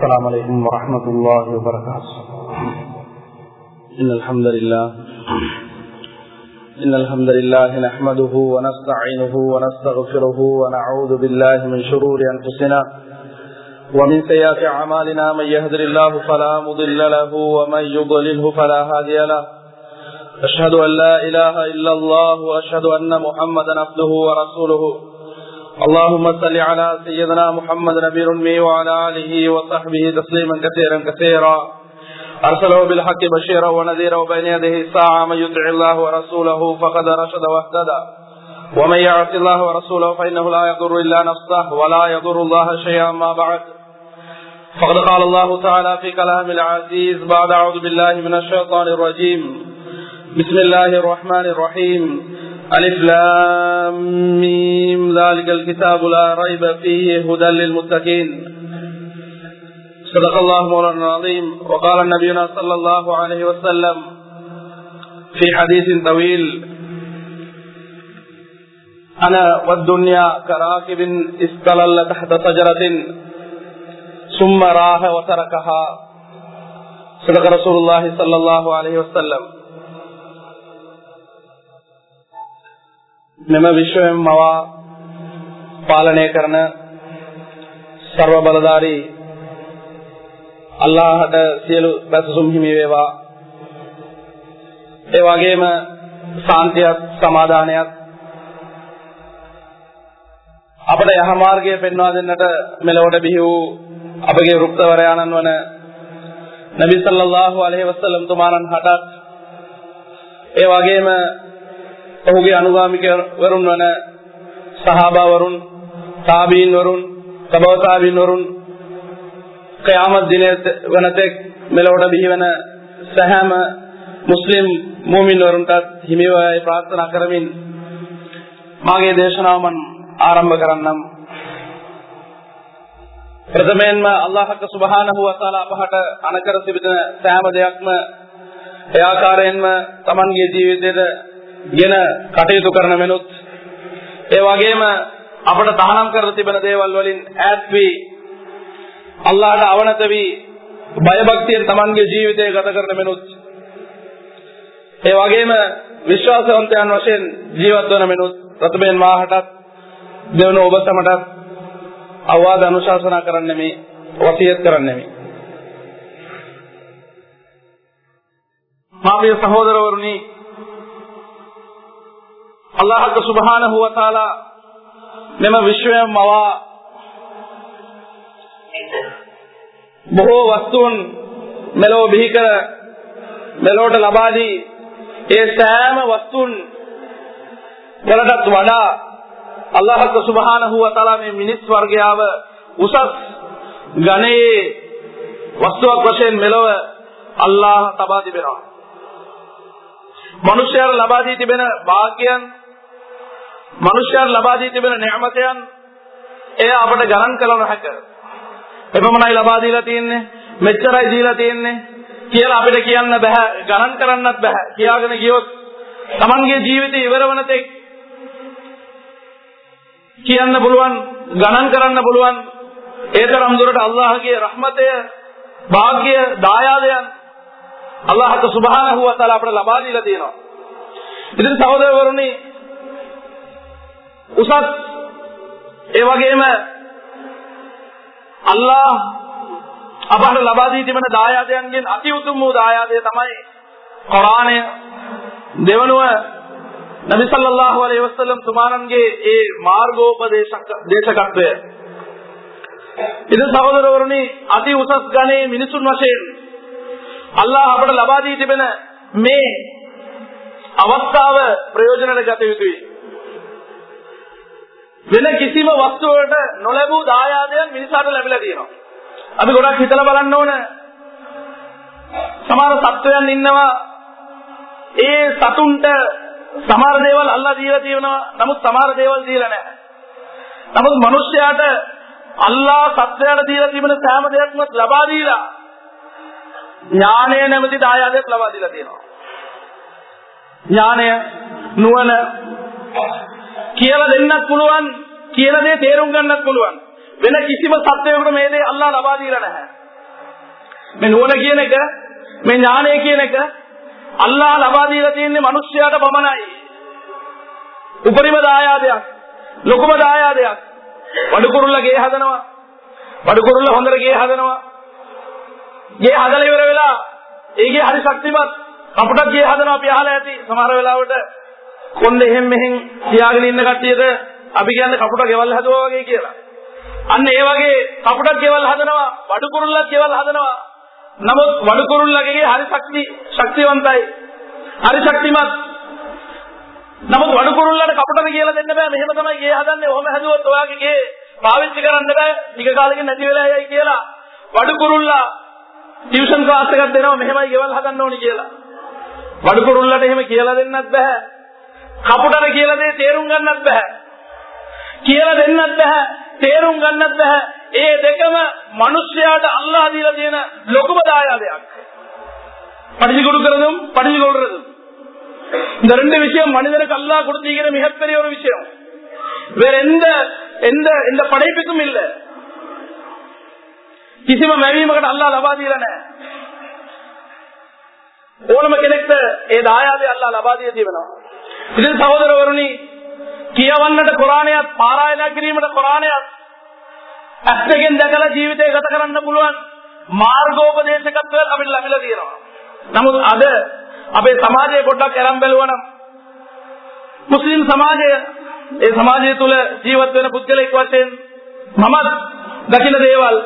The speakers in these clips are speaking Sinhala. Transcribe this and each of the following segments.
السلام عليكم ورحمة الله وبركاته إن الحمد لله إن الحمد لله نحمده ونستعينه ونستغفره ونعوذ بالله من شرور أنفسنا ومن سيئات أعمالنا من يهدر الله فلا مضل له ومن يضلله فلا هادي له۔ أشهد أن لا إله إلا الله وأشهد أن محمدا عبده ورسوله اللهم صل على سيدنا محمد نبي الأمي وعلى آله وصحبه تسليما كثيرا كثيرا. أرسله بالحق بشيرا ونذيرا وبين يديه الساعة من يطع الله ورسوله فقد رشد واهتدى. ومن يعص الله ورسوله فإنه لا يضر إلا نفسه ولا يضر الله شيئا ما بعد. فقد قال الله تعالى في كلام العزيز بعد أعوذ بالله من الشيطان الرجيم. بسم الله الرحمن الرحيم. ألف لام ميم. ذلك الكتاب لا ريب فيه هدى للمتقين. صدق الله مولانا العظيم. وقال نبينا صلى الله عليه وسلم في حديث طويل أنا والدنيا كراكب استلل تحت شجرة ثم راح وتركها. صدق رسول الله صلى الله عليه وسلم. මෙම විශ්වයෙන් මවා පාලනය කරන සර්ව බලධාරී අල්ලාහට සියලු බැසසුම් හිමි වේවා. ඒ වගේම සාන්තියත් සමාදානයත් අපට යහමාර්ගය පෙන්වා දෙන්නට මෙලොවට බිහි වූ අපගේ වෘත්තවරයාණන් වන නබි සල්ලල්ලාහු අලයිහි වසල්ලම් තුමාණන් හටත් ඒ වගේම ඔහුගේ අනුගාමික වරුන් වන සහාබාවරුන් තාබීන් වරුන් තබව තාබීන් වරුන් කයාමත් දිනය වනතෙක් මෙලොවට බිහිවන සෑම මුස්ලිම් මූමින් වරුන්ටත් හිමිවයි ප්‍රාර්ථනා කරමින් මාගේ දේශනාව මන් ආරම්භ කරන්නම්. ප්‍රථමයෙන්ම අල්ලාහක සුබහානහු වතාලා අපහට අනකර තිබෙන සෑම දෙයක්ම ඒ ආකාරයෙන්ම Tamanගේ ජීවිතයට ගෙන කටයුතු කරන මෙනුත් ඒ වගේම අපට තහනම් කර තිබෙන දේවල් වලින් ඈත් වී අල්ලාහට අවනත වී බයභක්තියෙන් Tamanගේ ජීවිතය ගත කරන මෙනුත් ඒ වගේම විශ්වාසවන්තයන් වශයෙන් ජීවත් වන මෙනුත් ප්‍රථමයෙන් මාහටත් දෙවන ඔබ සමටත් අවවාද අනුශාසනා කරන්න මේ වසියත් කරන්න මේ මාගේ සහෝදරවරුනි අල්ලාහක සුබහානහු වතාලා මෙම විශ්වයම මවා බොහෝ වස්තුන් මෙලොව බිහි කර මෙලොවට ලබා දී ඒ සෑම වස්තුන් වලටත් වඩා අල්ලාහක සුබහානහු වතාලා මේ මිනිස් වර්ගයාව උසස් ගණයේ වස්තුවක් වශයෙන් මෙලොව අල්ලාහ තබා තිබෙනවා. මනුෂ්‍යයන් ලබා දී තිබෙන වාක්‍යයන් මනුෂ්‍යයන් ලබා දී තිබෙන නියමතයන් එය අපට ගණන් කළ නොහැක. එපමණයි ලබා දීලා තියෙන්නේ මෙච්චරයි දීලා තියෙන්නේ කියලා අපිට කියන්න බෑ ගණන් කරන්නත් බෑ කියාගෙන ගියොත් Tamanගේ ජීවිතය ඉවර වන තෙක් කියන්න පුළුවන් ගණන් කරන්න පුළුවන් ඒ තරම් දුරට අල්ලාහගේ රහමතය වාග්ය දායාදයන් අල්ලාහක සුබහානහු වතාලා අපට ලබා දීලා තියෙනවා. ඉතින් සහෝදරවරුනි උසස්. ඒ වගේම අල්ලාහ් අපට ලබා දී තිබෙන දායාදයන්ගෙන් අති උතුම් වූ දායාදය තමයි කුරාණය දෙවනුව නබි සල්ලල්ලාහු අලයිහි වසල්ලම් තුමාණන්ගේ ඒ මාර්ගෝපදේශක දේශකත්වය. ඉතින් සහෝදරවරුනි අති උසස් ගණේ මිනිසුන් වශයෙන් අල්ලාහ අපට ලබා දී තිබෙන මේ අවස්ථාව ප්‍රයෝජනට ගත යුතුයි. වෙන කිසිම වස්තුවකට නොලැබූ දායාදයන් මිනිසාට ලැබිලා තියෙනවා. අපි ගොඩක් හිතලා බලන්න ඕන. සමහර සත්වයන් ඉන්නවා ඒ සතුන්ට සමහර දේවල් අල්ලා දීලා තියෙනවා. නමුත් සමහර දේවල් දීලා නැහැ. නමුත් මිනිස්යාට අල්ලා සත්වයාට දීලා තිබෙන සෑම දෙයක්ම ලබා දීලා ඥානය නැමැති දායාදයක් ලබා දීලා තියෙනවා. ඥානය නුවණ කියලා දෙන්නත් පුළුවන් කියන දේ තේරුම් ගන්නත් පුළුවන් වෙන කිසිම සත්‍යයකට මේ දේ අල්ලා ලබා දීලා නැහැ මේ නුවණ කියන එක මේ ඥානය කියන එක අල්ලාහ ලබා දීලා තියෙන්නේ මිනිස්යාට පමණයි. උපරිම දායාදයක්. ලොකුම දායාදයක්. වඩු කුරුල්ල ගේ හදනවා. වඩු කුරුල්ල හොඳට ගේ හදනවා. ගේ හදලා ඉවර වෙලා ඒකේ හරි ශක්තිමත් කපුටක් ගේ හදනවා අපි අහලා ඇති. සමහර වෙලාවට කොන්ද එහෙම් මෙහෙන් තියාගෙන ඉන්න කට්ටියට අපි කියන්නේ කපුට ගෙවල් හදුවා වගේ කියලා. අන්න ඒ වගේ කපුටක් ගෙවල් හදනවා, වඩු කුරුල්ලක් ගෙවල් හදනවා. නමුත් වඩු කුරුල්ලගේ හරි ශක්ති ශක්තිවන්තයි. හරි ශක්තිමත්. නමුත් වඩු කුරුල්ලට කපුටට කියලා දෙන්න බෑ. මෙහෙම තමයි ගේ හදන්නේ. ඔහොම හැදුවොත් ඔයාගේ ගේ පාවිච්චි කරන්න බෑ. ටික කාලෙකින් නැති වෙලා යයි කියලා. වඩු කුරුල්ලා ටියුෂන් ක්ලාස් එකක් දෙනවා මෙහෙමයි ගෙවල් හදන්න ඕනි කියලා. වඩු කුරුල්ලට එහෙම කියලා දෙන්නත් බෑ. කපුටට කියලා දේ තේරුම් ගන්නත් බෑ. කියලා දෙන්නත් බෑ. තේරුම් ගන්නත් බෑ. ඒ දෙකම මිනිස්යාට අල්ලාහ දීලා තියෙන ලොකුම දායාදයක්. படிச்சு கொடுக்கறதும் படிச்சு கொள்றதும் இந்த ரெண்டு விஷயம் மனிதனுக்கு அல்லாஹ் கொடுத்திருக்கிற மிகப்பெரிய ஒரு விஷயம் வேற எந்த எந்த எந்த படைப்புக்கும் இல்ல කිසිම මැවීමකට අල්ලා ලබා දීලා නැහැ. ඕනම කෙනෙක්ට ඒ දායාදය අල්ලා ලබා දී තිබෙනවා. ඉතින් සහෝදරවරුනි කියවන්නට කුරාණයත් පාරායනා කිරීමට කොරාණයත් ඇත්තකින් දැකලා ජීවිතය ගත කරන්න පුළුවන් මාර්ගෝපදේශකත්වයක් අපිට ලැබිලා තියෙනවා. නමුත් අද අපේ සමාජයේ පොඩ්ඩක් අරන් බැලුවනම් මුස්ලිම් සමාජය ඒ සමාජය තුල ජීවත් වෙන පුද්ගලෙක් වශයෙන් මමත් දකින දේවල්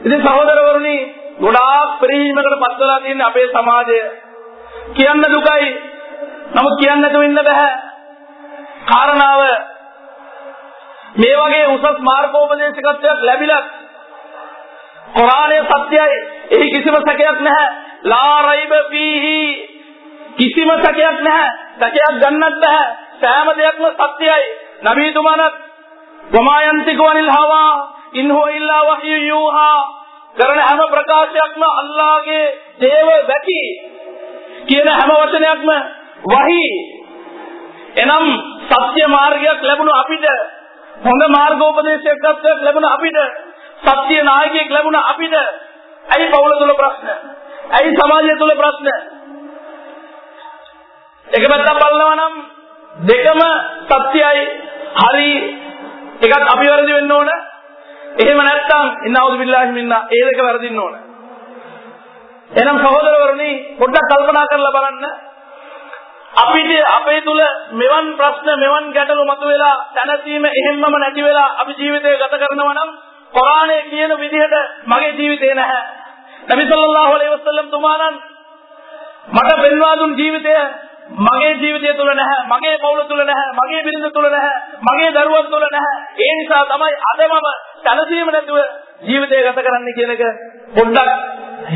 ඉතින් සහෝදරවරුනි ගොඩාක් පරිහිමකට පත් වෙලා තියෙන අපේ සමාජය කියන්න දුකයි නමුත් කියන්න නැතුව ඉන්න බෑ කාරණාව මේ වගේ උසස් මාර්ගෝපදේශකත්වයක් ලැබිලත් කුරානය සත්‍යයි. එහි කිසිම සැකයක් නැහැ. ලා රයිබ ෆීහි කිසිම සැකයක් නැහැ. සැකයක් ගන්නත් බෑ සෑම දෙයක්ම සත්‍යයි. නබීතුමාණන් වමායන්තිකු අනිල් හවා ඉන් හෝ ඉල්ලා වහයු යූහා කරන හැම ප්‍රකාශයක්ම අල්ලාහගේ දේව වැකි කියන හැම වචනයක්ම වහි. එනම් සත්‍ය මාර්ගයක් ලැබුණු අපිට හොඳ මාර්ගෝපදේශකත්වයක් ලැබුණ අපිට සත්‍ය නායකයෙක් ලැබුණ අපිට. ඇයි පවුල තුල ප්‍රශ්න? ඇයි සමාජය තුල ප්‍රශ්න? එක පැත්තක් බලනවා නම් දෙකම සත්‍යයි. හරි එකක් අපි වැරදි වෙන්න ඕන. එහෙම නැත්නම් ඉන්නවුදු බිල්ලාහි මින්නා ඒ දෙක වැරදින්න ඕන. එහෙනම් සහෝදරවරුනි පොඩ්ඩක් කල්පනා කරලා බලන්න. අපිට අපේ තුල මෙවන් ප්‍රශ්න මෙවන් ගැටලු මතුවෙලා දැනසීම එහෙම්මම නැති වෙලා අපි ජීවිතය ගත කරනවා නම් කුරානයේ කියන විදිහට මගේ ජීවිතේ නැහැ. නබි සල්ලල්ලාහු අලයිහි වසල්ලම් තුමාණන් මට පෙන්වා දුන් ජීවිතය මගේ ජීවිතය තුල නැහැ, මගේ පවුල තුල නැහැ, මගේ බිරිඳ තුල නැහැ, මගේ දරුවන් තුල නැහැ. ඒ නිසා තමයි අද මම දැනසීම නැතුව ජීවිතය ගත කරන්න කියන එක පොඩ්ඩක්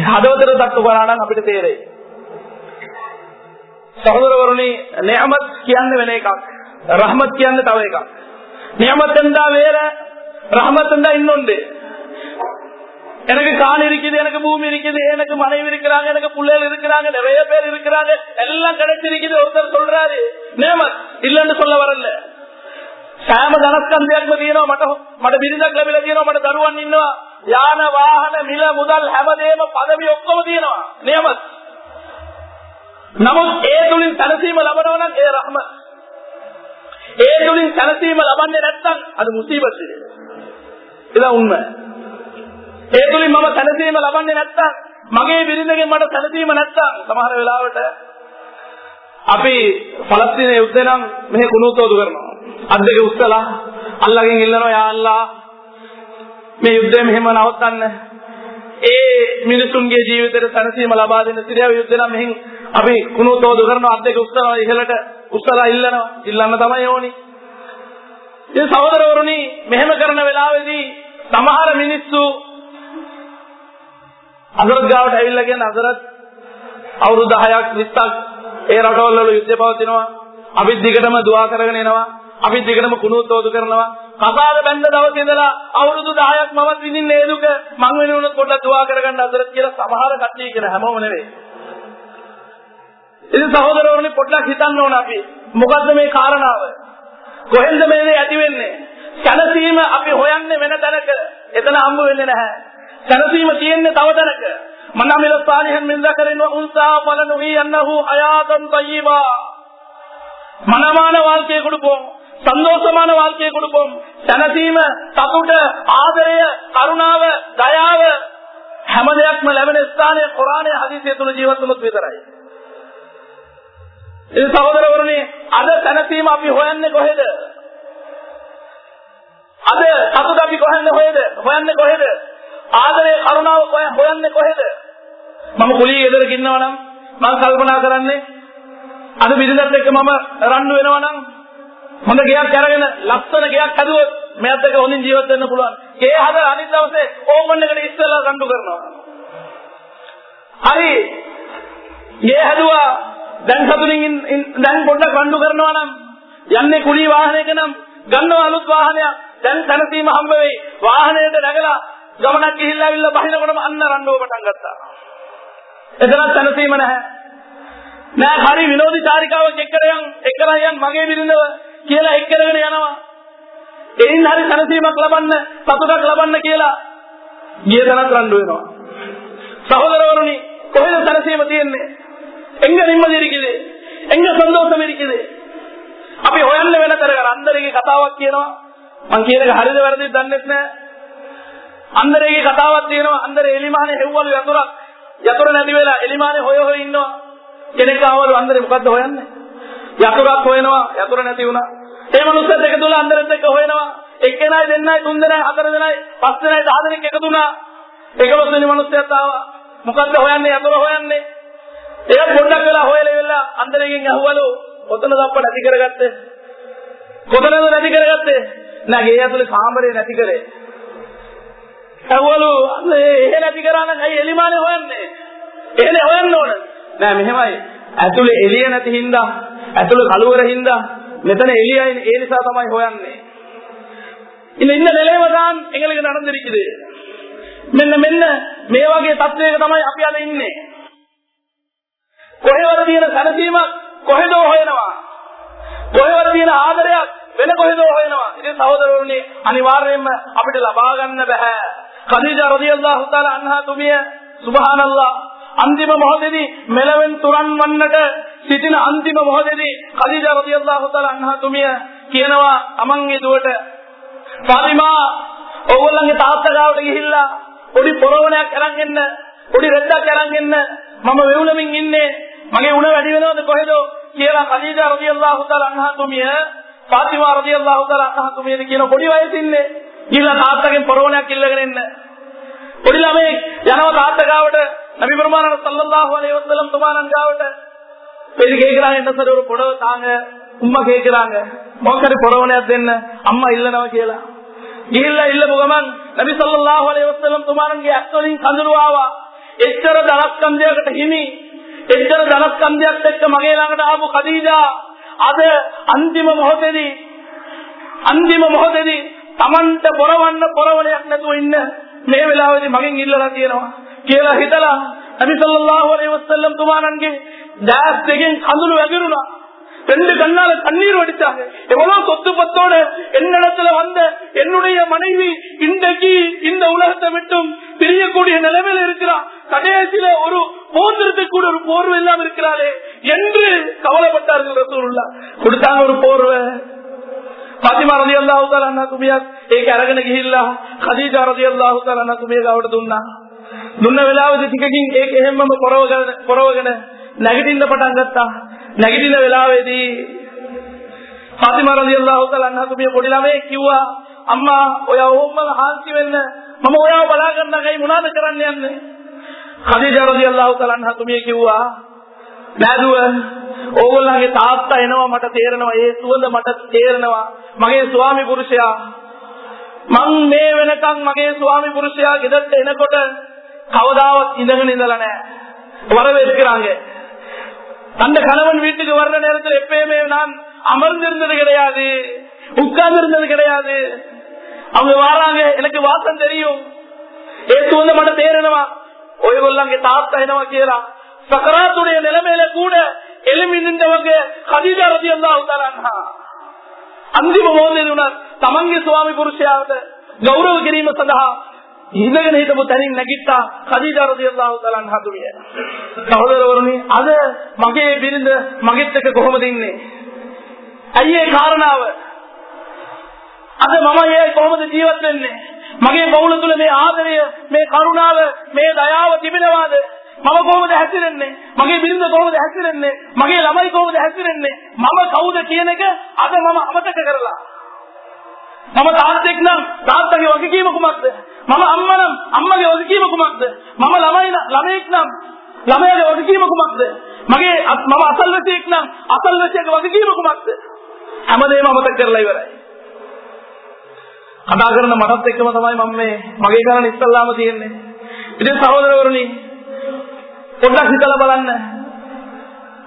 හදවතට තට්ටු කරා නම් අපිට තේරෙයි. සහෝදරවරුනි නියමත් කියන්නේ වෙන එකක් රහමත් කියන්නේ තව එකක් நியமத் என்றா வேற ரஹமத் என்றா இன்னொன்று எனக்கு கால் இருக்குது எனக்கு பூமி இருக்குது எனக்கு மனைவி இருக்கிறாங்க எனக்கு பிள்ளைகள் இருக்கிறாங்க நிறைய பேர் இருக்கிறாங்க எல்லாம் கிடைச்சிருக்குது ஒருத்தர் சொல்றாரு நியமத் இல்லன்னு சொல்ல வரல සෑම ධනස්කන්ධයක්ම තියෙනවා මට මට බිරිඳක් ලැබිලා තියෙනවා මට දරුවන් ඉන්නවා යාන වාහන මිල මුදල් හැමදේම පදවි ඔක්කොම තියෙනවා නියමත් නමුත් ඒ තුලින් සැනසීම ලබනවා නම් ඒ රහමත්. ඒ තුලින් සැනසීම ලබන්නේ නැත්නම් අද මුසීබත් ඒක උන්ම. ඒ තුලින් මම සැනසීම ලබන්නේ නැත්නම් මගේ බිරිඳගෙන් මට සැනසීම නැත්නම් සමහර වෙලාවට අපි ෆලස්තීන යුද්ධේ නම් මෙහි කුණුතෝදු කරනවා. අත් දෙක උස්සලා අල්ලාගෙන් ඉල්ලනවා යා අල්ලා මේ යුද්ධය මෙහෙම නවත්තන්න. ඒ මිනිසුන්ගේ ජීවිතේට සැනසීම ලබා දෙන්න සිරියාව යුද්ධ නම් මෙහින් අපි කුණුතෝදු කරනවා අත් දෙක උස්සනවා ඉහළට උස්සලා ඉල්ලනවා. ඉල්ලන්න තමයි ඕනි. ඉතින් සහෝදරවරුනි මෙහෙම කරන වෙලාවේදී සමහර මිනිස්සු අදරත් ගාවට ඇවිල්ලා කියන අදරත් අවුරුදු 10ක් 20ක් ඒ රටවල් වල යුද්ධ පවතිනවා. අපි දිගටම දුවා කරගෙන එනවා. අපි දිගටම කුණුතෝදු කරනවා. කසාද බැඳ දවසේ ඉඳලා අවුරුදු 10ක් මමත් විඳින්නේ ඒ දුක. මං වෙනුවොත් පොඩ්ඩක් දුවා කරගන්න අදරත් කියලා සමහර කට්ටිය කියන හැමෝම නෙවෙයි. ඉතින් සහෝදරවරුනි පොඩ්ඩක් හිතන්න ඕන අපි. මොකද්ද මේ කාරණාව? කොහෙන්ද මේ ඇති වෙන්නේ? සැනසීම අපි හොයන්නේ වෙන තැනක. එතන හම්බ වෙන්නේ නැහැ. සැනසීම තියෙන්නේ තව තැනක මනමිල සාලිහන් මින් දකරින් උන්සා පලනුහි අන්නහු හයාතන් තයිබා மனமான வாழ்க்கையை கொடுப்போம் சந்தோஷமான வாழ்க்கையை கொடுப்போம் සැනසීම සතුට ආදරය කරුණාව දයාව හැම දෙයක්ම ලැබෙන ස්ථානයේ කුරානයේ හදිසිය තුල ජීවත් වුණොත් විතරයි. ඒ සහෝදරවරුනි අද සැනසීම අපි හොයන්නේ කොහෙද? අද සතුට අපි කොහෙන්ද හොයද? හොයන්නේ කොහෙද? ආදරය කරුණාව හොයන්නේ කොහෙද? මම කුලී ගෙදරක ඉන්නවා නම් මම කල්පනා කරන්නේ අද බිරිඳත් එක්ක මම රණ්ඩු වෙනවා නම් හොඳ ගයක් අරගෙන ලස්සන ගයක් හදුවොත් මෙයත් එක්ක හොඳින් ජීවත් වෙන්න පුළුවන්. ගේ හදලා අනිත් දවසේ ඕමන් එකට ඉස්සෙල්ලා රණ්ඩු කරනවා. හරි. ගේ හදුවා දැන් සතුටින් දැන් පොඩ්ඩක් රණ්ඩු කරනවා නම් යන්නේ කුලී වාහනයක නම් ගන්නවා අලුත් වාහනයක්. දැන් තනසීම හම්බ වෙයි. වාහනයට නැගලා ගමනක් ගිහිල්ලා අවිල්ල බහිනකොටම අන්න රණ්ඩුව පටන් ගත්තා. එතනත් තනසීම නැහැ. නෑ හරි විනෝදි චාරිකාවක් එක්කරයන් එක්කරයන් මගේ බිරිඳව කියලා එක්කරගෙන යනවා. එයින් හරි තනසීමක් ලබන්න සතුටක් ලබන්න කියලා ගිය තනත් රණ්ඩු වෙනවා. සහෝදරවරුනි කොහෙද තනසීම තියෙන්නේ? එංග නිම්මදි ඉරිකිද? එංග සන්තෝෂම ඉරිකිද? අපි හොයන්න වෙන තර අන්දරේ කතාවක් කියනවා. මං කියන එක හරිද වැරදිද දන්නේ නැහැ. අන්දරේ කතාවක් තියෙනවා. අන්දරේ එලිමානේ හෙව්වලු යතුරක් යතුර නැති වෙලා එලිමානේ හොය හොය ඉන්නවා. කෙනෙක් ආවලු අන්දරේ මොකද්ද හොයන්නේ? යතුරක් හොයනවා යතුර නැති වුණා. ඒ මනුස්සයත් එක තුල අන්දරෙත් එක්ක හොයනවා. එක්කෙනයි දෙන්නයි තුන් දෙනයි හතර දෙනයි පස් දෙනයි දහ දෙනෙක් එකතු වුණා. එකලොස් වෙනි මනුස්සයත් ආවා. මොකද්ද හොයන්නේ යතුර හොයන්නේ? ඒක පොඩ්ඩක් වෙලා හොයලා ඉවරලා අන්දරෙකින් අහුවලු කොතනද අප්ප නැති කරගත්තේ? කොතනද නැති කරගත්තේ? නෑ ගේ ඇතුලේ කාමරේ නැති කරේ. අහුවලු අනේ එහෙ නැති කරා නම් ඇයි එලිමානේ හොයන්නේ? එහෙනේ හොයන්න ඕන. නෑ මෙහෙමයි. ඇතුලේ එළිය නැති හින්දා, ඇතුලේ කලවර හින්දා මෙතන එළියයි ඒ නිසා තමයි හොයන්නේ. இந்த இந்த நிலைமை தான் எங்களுக்கு நடந்திருக்குது මෙන්න මෙන්න මේ වගේ තත්වයක තමයි අපි අද ඉන්නේ. කොහෙවද තියෙන සැනසීමක් කොහෙදෝ හොයනවා. කොහෙවද තියෙන ආදරයක් වෙන කොහෙදෝ හොයනවා. ඉතින් සහෝදරවරුනි අනිවාර්යයෙන්ම අපිට ලබා ගන්න බෑ. ඛදීජා රදියල්ලාහු තාලා අන්හා තුමිය සුබ්හානල්ලාහ් අන්තිම මොහොතේදී මෙලවෙන් තුරන් වන්නට සිටින අන්තිම මොහොතේදී ඛදීජා රදියල්ලාහු තාලා අන්හා තුමිය කියනවා අමන්ගේ දුවට ෆාතිමා ඕගොල්ලන්ගේ තාත්තා ගාවට ගිහිල්ලා පොඩි පොරවණයක් අරන් එන්න පොඩි රෙද්දක් අරන් එන්න මම වෙවුලමින් ඉන්නේ මගේ උණ වැඩි වෙනවද කොහෙද කියලා ඛදීජා රදියල්ලාහු තාලා අන්හා තුමිය ෆාතිමා රදියල්ලාහු තාලා අන්හා තුමියද කියන පොඩි වයසින්නේ ගිහිල්ලා තාත්තගෙන් පොරවණයක් ඉල්ලගෙන එන්න පොඩි ළමයි යනවා තාත්තා ගාවට நபி பெருமானார் சல்லல்லாஹு அலைஹி வஸல்லம் துமாரன் ගාවට பெரிய கேக்குறாங்க என்ன சார் ஒரு புடவை தாங்க உம்மா கேக்குறாங்க මොකද පොරවණයක් දෙන්න අම්මා ඉල්ලනවා කියලා ගිහිල්ලා ඉල්ල මොගමන් නබි සල්ලල්ලාහු අලයිහි වසල්ලම් තුමාරන්ගේ ඇස්වලින් කඳුළු ආවා එච්චර ධනස්කන්ධයකට හිමි එච්චර ධනස්කන්ධයත් එක්ක මගේ ළඟට ආපු කදීජා අද අන්තිම මොහොතේදී අන්තිම මොහොතේදී Tamanට පොරවන්න පොරවලයක් නැතුව ඉන්න මේ වෙලාවේදී මගෙන් ඉල්ලලා තියෙනවා කියලා හිතලා නබි සල්ලල්ලාහු අලයිහි වසල්ලම් තුමාණන්ගේ දාස් දෙකෙන් කඳුළු වැගිරුණා. ரெண்டு கண்ணால தண்ணீர் வடிச்சாங்க. எவ்வளவு சொத்து பத்தோட என்னிடத்துல வந்த என்னுடைய மனைவி இன்றைக்கு இந்த உலகத்தை விட்டும் பிரியக்கூடிய நிலைமையில இருக்கிறான் கடைசியில ஒரு போந்திரத்துக்கு கூட ஒரு போர்வை இல்லாம இருக்கிறாளே என்று கவலைப்பட்டார்கள் ரசூல்லா கொடுத்தாங்க ஒரு போர்வை. பாத்திமா ரதி அல்லாஹு தாலா குமியா ஏக அரகனகி இல்ல ஹதீஜா ரதி அல்லாஹு தாலಾ குமியா காவட துண்ணா දුන්න වෙලාවද ටිකකින් ඒක එහෙම්මම පොරවගෙන පොරවගෙන නැගිටින්න පටන් ගත්තා නැගිටින වෙලාවේදී ෆාතිමා රලියල්ලාහු තලන්නහතුමිය පොඩි ළමයෙක් කිව්වා අම්මා ඔයා ඕම්ම හාන්සි වෙන්න. මම ඔයාව බලා ගන්නකයි මොනවද කරන්න යන්නේ? ඛදීජා රලියල්ලාහු තලන්නහතුමිය කිව්වා බෑදුව ඕගොල්ලන්ගේ තාත්තා එනවා මට තේරෙනවා ඒ සුවඳ මට තේරෙනවා. මගේ ස්වාමි පුරුෂයා මං මේ වෙනකන් මගේ ස්වාමි පුරුෂයා ගෙදරට එනකොට කවදාවත් ඉඳගෙන ඉඳලා නැහැ. වරවෙත් කරාගේ அந்த கணவன் வீட்டுக்கு வர்ற நேரத்தில் எப்பயுமே நான் அமர்ந்திருந்தது கிடையாது உட்கார்ந்து இருந்தது கிடையாது. அவங்க வாராங்க எனக்கு வாசம் தெரியும். ஏத்து வந்து மட்டும் தேரணுமா ஓய்வெல்லாம் தாத்தா என்னவா கேரா சக்கராத்துடைய நிலைமையில கூட எலும்பி நின்றவங்க கதிதா ரதி இருந்தா அவுத்தாராங்க அந்திம மோதல் தமங்கி சுவாமி புருஷியாவது கௌரவ கிரீம சதா ඉඳගෙන හිටපු තැනින් නැගිට්ටා ඛදීජා රදියල්ලාහු තාලා අන්හතුමිය. සහෝදරවරුනි අද මගේ බිරිඳ මගෙත් එක්ක කොහොමද ඉන්නේ? ඇයි ඒ කාරණාව? අද මම ඒ කොහොමද ජීවත් වෙන්නේ? මගේ පවුල තුල මේ ආදරය, මේ කරුණාව, මේ දයාව තිබෙනවාද? මම කොහොමද හැසිරෙන්නේ? මගේ බිරිඳ කොහොමද හැසිරෙන්නේ? මගේ ළමයි කොහොමද හැසිරෙන්නේ? මම කවුද කියන එක අද මම අමතක කරලා. මම තාත්තෙක් නම් තාත්තගේ වගකීම කුමක්ද? මම අම්මා නම් අම්මගේ වගකීම කුමක්ද? මම ළමයි ළමයෙක් නම් ළමයාගේ වගකීම කුමක්ද? මගේ මම අසල්වැසියෙක් නම් අසල්වැසියාගේ වගකීම කුමක්ද? හැමදේම අමතක කරලා ඉවරයි. කතා කරන මටත් එක්කම තමයි මම මේ මගේ කරණ ඉස්සල්ලාම තියෙන්නේ. ඉතින් සහෝදරවරුනි පොඩ්ඩක් හිතලා බලන්න.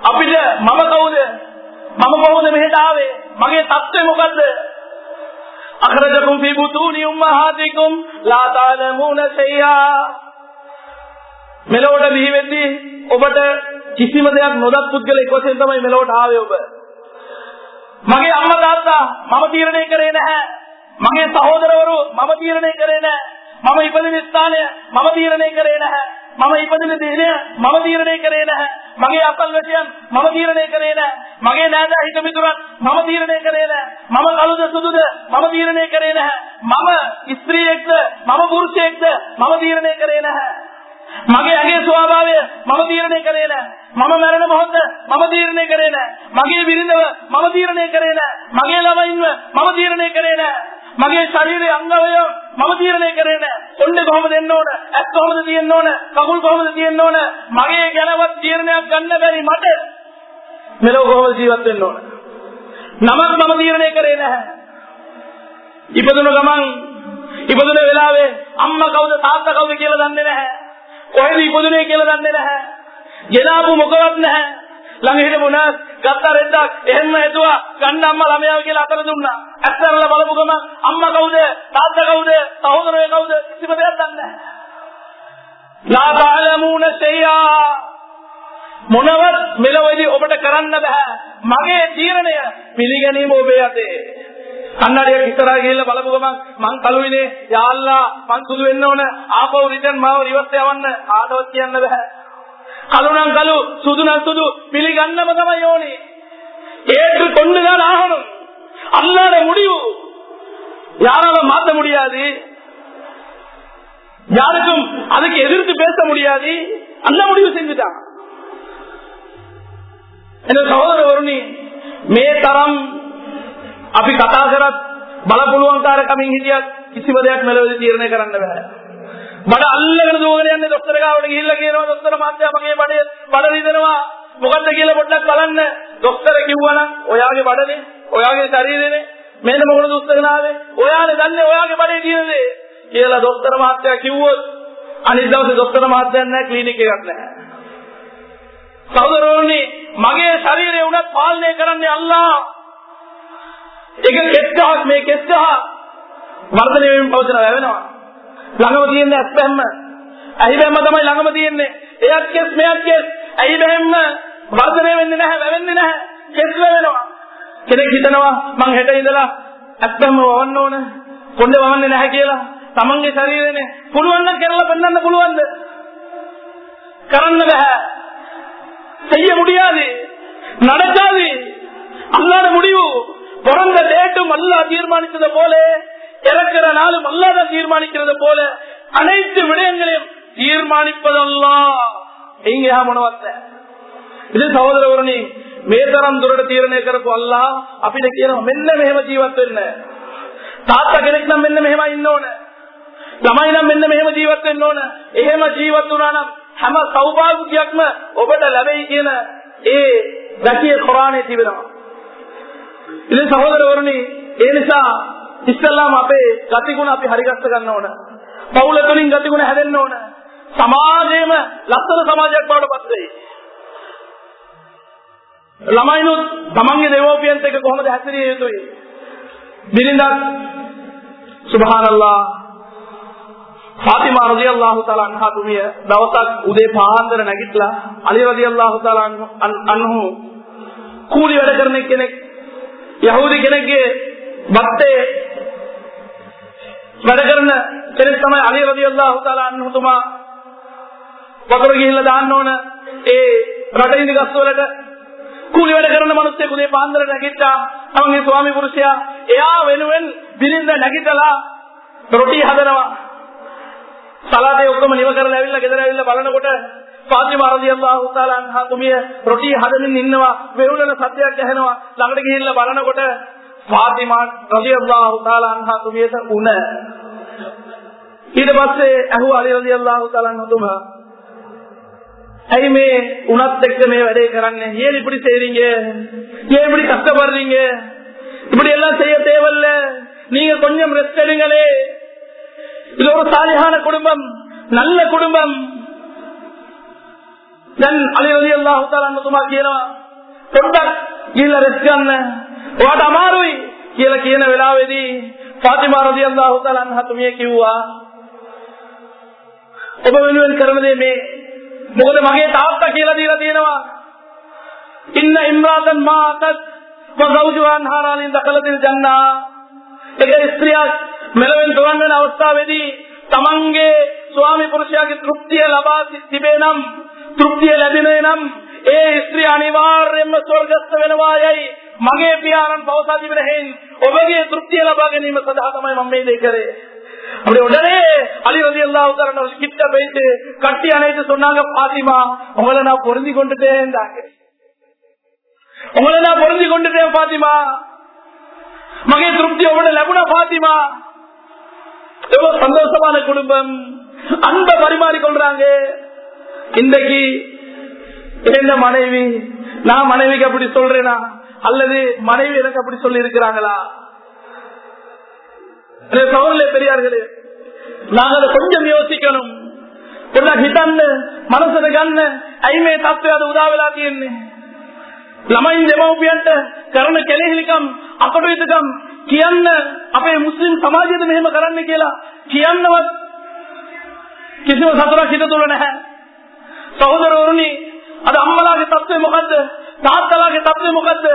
අපිට මම කවුද? මම කොහොමද මෙහෙට ආවේ? මගේ தත්ත්වය මොකද්ද? අඛරජකුම් ෆී බුතූනි උම්මහාතිකුම් ලා තාලමුන ෂයියා මෙලොවට බිහි වෙද්දී ඔබට කිසිම දෙයක් නොදත් පුද්ගලෙක් වශයෙන් තමයි මෙලොවට ආවේ ඔබ. මගේ අම්මා තාත්තා මම තීරණය කරේ නැහැ. මගේ සහෝදරවරු මම තීරණය කරේ නැහැ. මම ඉපදින ස්ථානය මම තීරණය කරේ නැහැ. මම ඉපදින දිනය මම තීරණය කරේ නැහැ. මගේ අසල්වැසියන් මම තීරණය කරේ නැහැ. මගේ නෑදෑ හිත මිතුරන් මම තීරණය කරේ නැහැ. මම කළුද සුදුද මම තීරණය කරේ නැහැ. මම ස්ත්‍රියෙක්ද මම පුරුෂයෙක්ද මම තීරණය කරේ නැහැ. මගේ ඇගේ ස්වභාවය මම තීරණය කරේ නැහැ. මම මරණ මොහොත මම තීරණය කරේ නැහැ. මගේ බිරිඳව මම තීරණය කරේ නැහැ. මගේ ළමයින්ව මම තීරණය කරේ නැහැ. මගේ ශරීරයේ අංගවය මම තීරණය කරේ නැහැ. කොණ්ඩේ කොහොමද එන්න ඕන? ඇස් කොහොමද තියෙන්න ඕන? කකුල් කොහොමද තියෙන්න ඕන? මගේ ගැනවත් තීරණයක් ගන්න බැරි මට මෙලොව කොහොමද ජීවත් වෙන්න ඕන? නමක් මම තීරණය කරේ නැහැ. ඉපදුන ගමන් ඉපදුන වෙලාවේ අම්මා කවුද තාත්තා කවුද කියලා දන්නේ නැහැ. කොහෙද ඉපදුනේ කියලා දන්නේ නැහැ. ගෙනාපු මොකවත් නැහැ. ළඟ හිටපු නර්ස් ගත්ත රෙද්දක් එහෙම හිතුවා ගන්න අම්මා ළමයාව කියලා අතර දුන්නා. ඇත්තටම බලපු ගමන් අම්මා කවුද තාත්තා කවුද සහෝදරය කවුද කිසිම දෙයක් දන්නේ නැහැ. ලා බාලමුන ෂයියා මොනවත් මෙලොවදී ඔබට කරන්න බෑ. මගේ තීරණය පිළිගැනීම ඔබේ අතේ. කන්නඩියක් ඉස්සරහා ගිහිල්ලා බලපු ගමන් මං කලුයිනේ යාල්ලා මං සුදු වෙන්න ඕන ආපහු රිටර්න් මාව රිවර්ස් යවන්න ආඩවත් කියන්න බෑ කලු නම් කලු සුදු නම් සුදු පිළිගන්නම තමයි ඕනේ ஏற்று கொண்டுதான் ஆகணும் அல்லாத முடிவு யாரால மாத்த முடியாது யாருக்கும் அதுக்கு எதிர்த்து பேச முடியாது அந்த முடிவு செஞ்சுட்டான் එන සහෝදරවරුනි මේ තරම් අපි කතා කරත් බලපුලුවන්කාරකමින් හිටියත් කිසිම දෙයක් මෙලොවදී තීරණය කරන්න බෑ. බඩ අල්ලගෙන දුවගෙන යන්නේ දොස්තර ගාවට ගිහිල්ලා කියනවා දොස්තර මහත්තයා මගේ බඩේ බඩ රිදෙනවා මොකද්ද කියලා පොඩ්ඩක් බලන්න. දොස්තර කිව්වනම් ඔයාගේ බඩනේ ඔයාගේ ශරීරෙනේ මේක මොකද දොස්තර නාවේ ඔයානේ දන්නේ ඔයාගේ බඩේ තියෙන දේ කියලා දොස්තර මහත්තයා කිව්වොත් අනිත් දවසේ දොස්තර මහත්තයා නැහැ ක්ලිනික් එකක් නැහැ. සහෝදරෝනි මගේ ශරීරය උනත් පාලනය කරන්නේ අල්ලා. ඒක කෙස්ගහක් මේ කෙස්ගහ වර්ධනය වෙමින් පවතින වැවෙනවා. ළඟම තියෙන ඇස්පැම්ම. ඇහි බැම්ම තමයි ළඟම තියෙන්නේ. එයත් කෙස් මෙයත් කෙස්. ඇහි බැම්ම වර්ධනය වෙන්නේ නැහැ වැවෙන්නේ නැහැ. කෙස් වැවෙනවා. කෙනෙක් හිතනවා මං හෙට ඉඳලා ඇස්පැම්ම වවන්න ඕන. කොණ්ඩේ වවන්නේ නැහැ කියලා. තමන්ගේ ශරීරෙනේ පුළුවන් නම් කරලා පෙන්වන්න පුළුවන්ද? කරන්න බෑ. செய்ய முடியாது நடக்காது அல்லாத முடிவு பிறந்த டேட்டும் அல்லா தீர்மானித்தது போல இறக்கிற நாளும் அல்லாதான் தீர்மானிக்கிறது போல அனைத்து விடயங்களையும் தீர்மானிப்பதல்லா එයින් එහා මොනවත් නැහැ. ඉතින් සහෝදරවරුනි මේ තරම් දුරට තීරණය කරපු අල්ලා අපිට කියනවා මෙන්න මෙහෙම ජීවත් වෙන්න. තාත්තා කෙනෙක් නම් මෙන්න මෙහෙම ඉන්න ඕන. ළමයි නම් මෙන්න මෙහෙම ජීවත් වෙන්න ඕන. එහෙම ජීවත් වුණා නම් හැම සෞභාග්‍යයක්ම ඔබට ලැබෙයි කියන ඒ දැකිය කුරානයේ තිබෙනවා. ඉතින් සහෝදරවරුනි ඒ නිසා ඉස්සල්ලාම අපේ ගතිගුණ අපි හරිගස්ස ගන්න ඕන. පවුල තුලින් ගතිගුණ හැදෙන්න ඕන. සමාජයේම ලස්සන සමාජයක් බවට පත් වෙයි. ළමයිනුත් තමන්ගේ දෙවෝපියන්ට එක කොහොමද හැසිරිය යුතුයි? බිරිඳක් සුබ්හානල්ලාහ් ෆාතිමා රදියල්ලාහු තාලා අන්හා තුමිය දවසක් උදේ පාන්දර නැගිටලා අලි රදියල්ලාහු තාලා අන්හු කූලි වැඩ කරන කෙනෙක් යහූදි කෙනෙක්ගේ බත්තේ වැඩ කරන කෙනෙක් තමයි අලි රදියල්ලාහු තාලා අන්හුතුමා වතුර ගිහිල්ලා දාන්න ඕන ඒ රට ඉඳි ගස් වලට කූලි වැඩ කරන මිනිස්සෙක් උදේ පාන්දර නැගිට්ටා තමන්ගේ ස්වාමි පුරුෂයා එයා වෙනුවෙන් බිරිඳ නැගිටලා රොටි හදනවා සලාදේ ඔක්කොම නිව කරලා ඇවිල්ලා ගෙදර ඇවිල්ලා බලනකොට ෆාතිමා රදියල්ලාහු තාලා අන්හා තුමිය රොටි හදමින් ඉන්නවා වෙරුලන සත්‍යයක් ඇහෙනවා ළඟට ගිහිල්ලා බලනකොට පාතිමාන් රදියල්ලාහු තාලා අන්හා තුමියට උණ ඊට පස්සේ අහුව අලි රදියල්ලාහු තාලා නතුමා ඇයි මේ උනත් ஏன் இப்படி செய்றீங்க ஏன் இப்படி கஷ்டப்படுறீங்க இப்படி எல்லாம் செய்ய தேவையில்ல நீங்க கொஞ்சம் ரெஸ்ட் எடுங்களே இது ஒரு சாலியான குடும்பம் நல்ல குடும்பம் தன் அலி ரதி அல்லாஹு தாலா நத்துமா கேரா இல்ல ரெஸ்ட் அண்ணன் ඔයාට අමාරුයි කියලා කියන වෙලාවේදී ෆාතිමා රලියල්ලාහු තාලා අන්හා තුමිය කිව්වා ඔබ වෙනුවෙන් කරන දේ මේ. මොකද මගේ තාත්තා කියලා දීලා තියෙනවා. ඉන්න ඉම්රාතන් මාතත් වසෞජුවන් හාරාලින් දකලතිල් ජන්නා. එක ස්ත්‍රියක් මෙලවෙන් තොරන් වෙන අවස්ථාවේදී තමන්ගේ ස්වාමි පුරුෂයාගේ තෘප්තිය ලබා තිබේ නම් තෘප්තිය ලැබෙනේ නම් ඒ ස්ත්‍රිය අනිවාර්යයෙන්ම ස්වර්ගස්ථ වෙනවා යයි මගේ පියාණන් පවසා තිබෙන හේන් ඔබගේ තෘප්තිය ලබා ගැනීම සඳහා තමයි මම මේ දේ කරේ அப்படி உடனே அலி ரதி அல்லாஹு கிட்ட போயிட்டு கட்டி அணைத்து சொன்னாங்க பாத்திமா உங்களை நான் பொருந்தி கொண்டுட்டேன் உங்களை நான் பொருந்தி கொண்டுட்டேன் பாத்திமா மகே திருப்தி உங்களோட லெபுனா பாத்திமா எவ்வளவு சந்தோஷமான குடும்பம் அன்பை பரிமாறிக்கொள்றாங்க இன்றைக்கு என்ன மனைவி நான் மனைவிக்கு அப்படி சொல்றேனா அல்லது மனைவி எனக்கு அப்படி சொல்லி இருக்கிறாங்களா சோழர்களே பெரியார்களே நாங்கள் கொஞ்சம் யோசிக்கணும் හිතන්න මනසට ගන්න ඇයි මේ තත්ත්වයට උදා වෙලා තියෙන්නේ ළමයින් දෙමව්පියන්ට කරන කෙලෙහිලිකම් අපටවිතකම් කියන්න අපේ මුස්ලිම් සමාජයට මෙහෙම කරන්න කියලා කියන්නවත් කිසිම සතරක් හිත තුළ නැහැ සහෝදරවරුනි අද අම්මලාගේ තත්ත්වය මොකද්ද? තාත්තලාගේ තත්ත්වය මොකද්ද?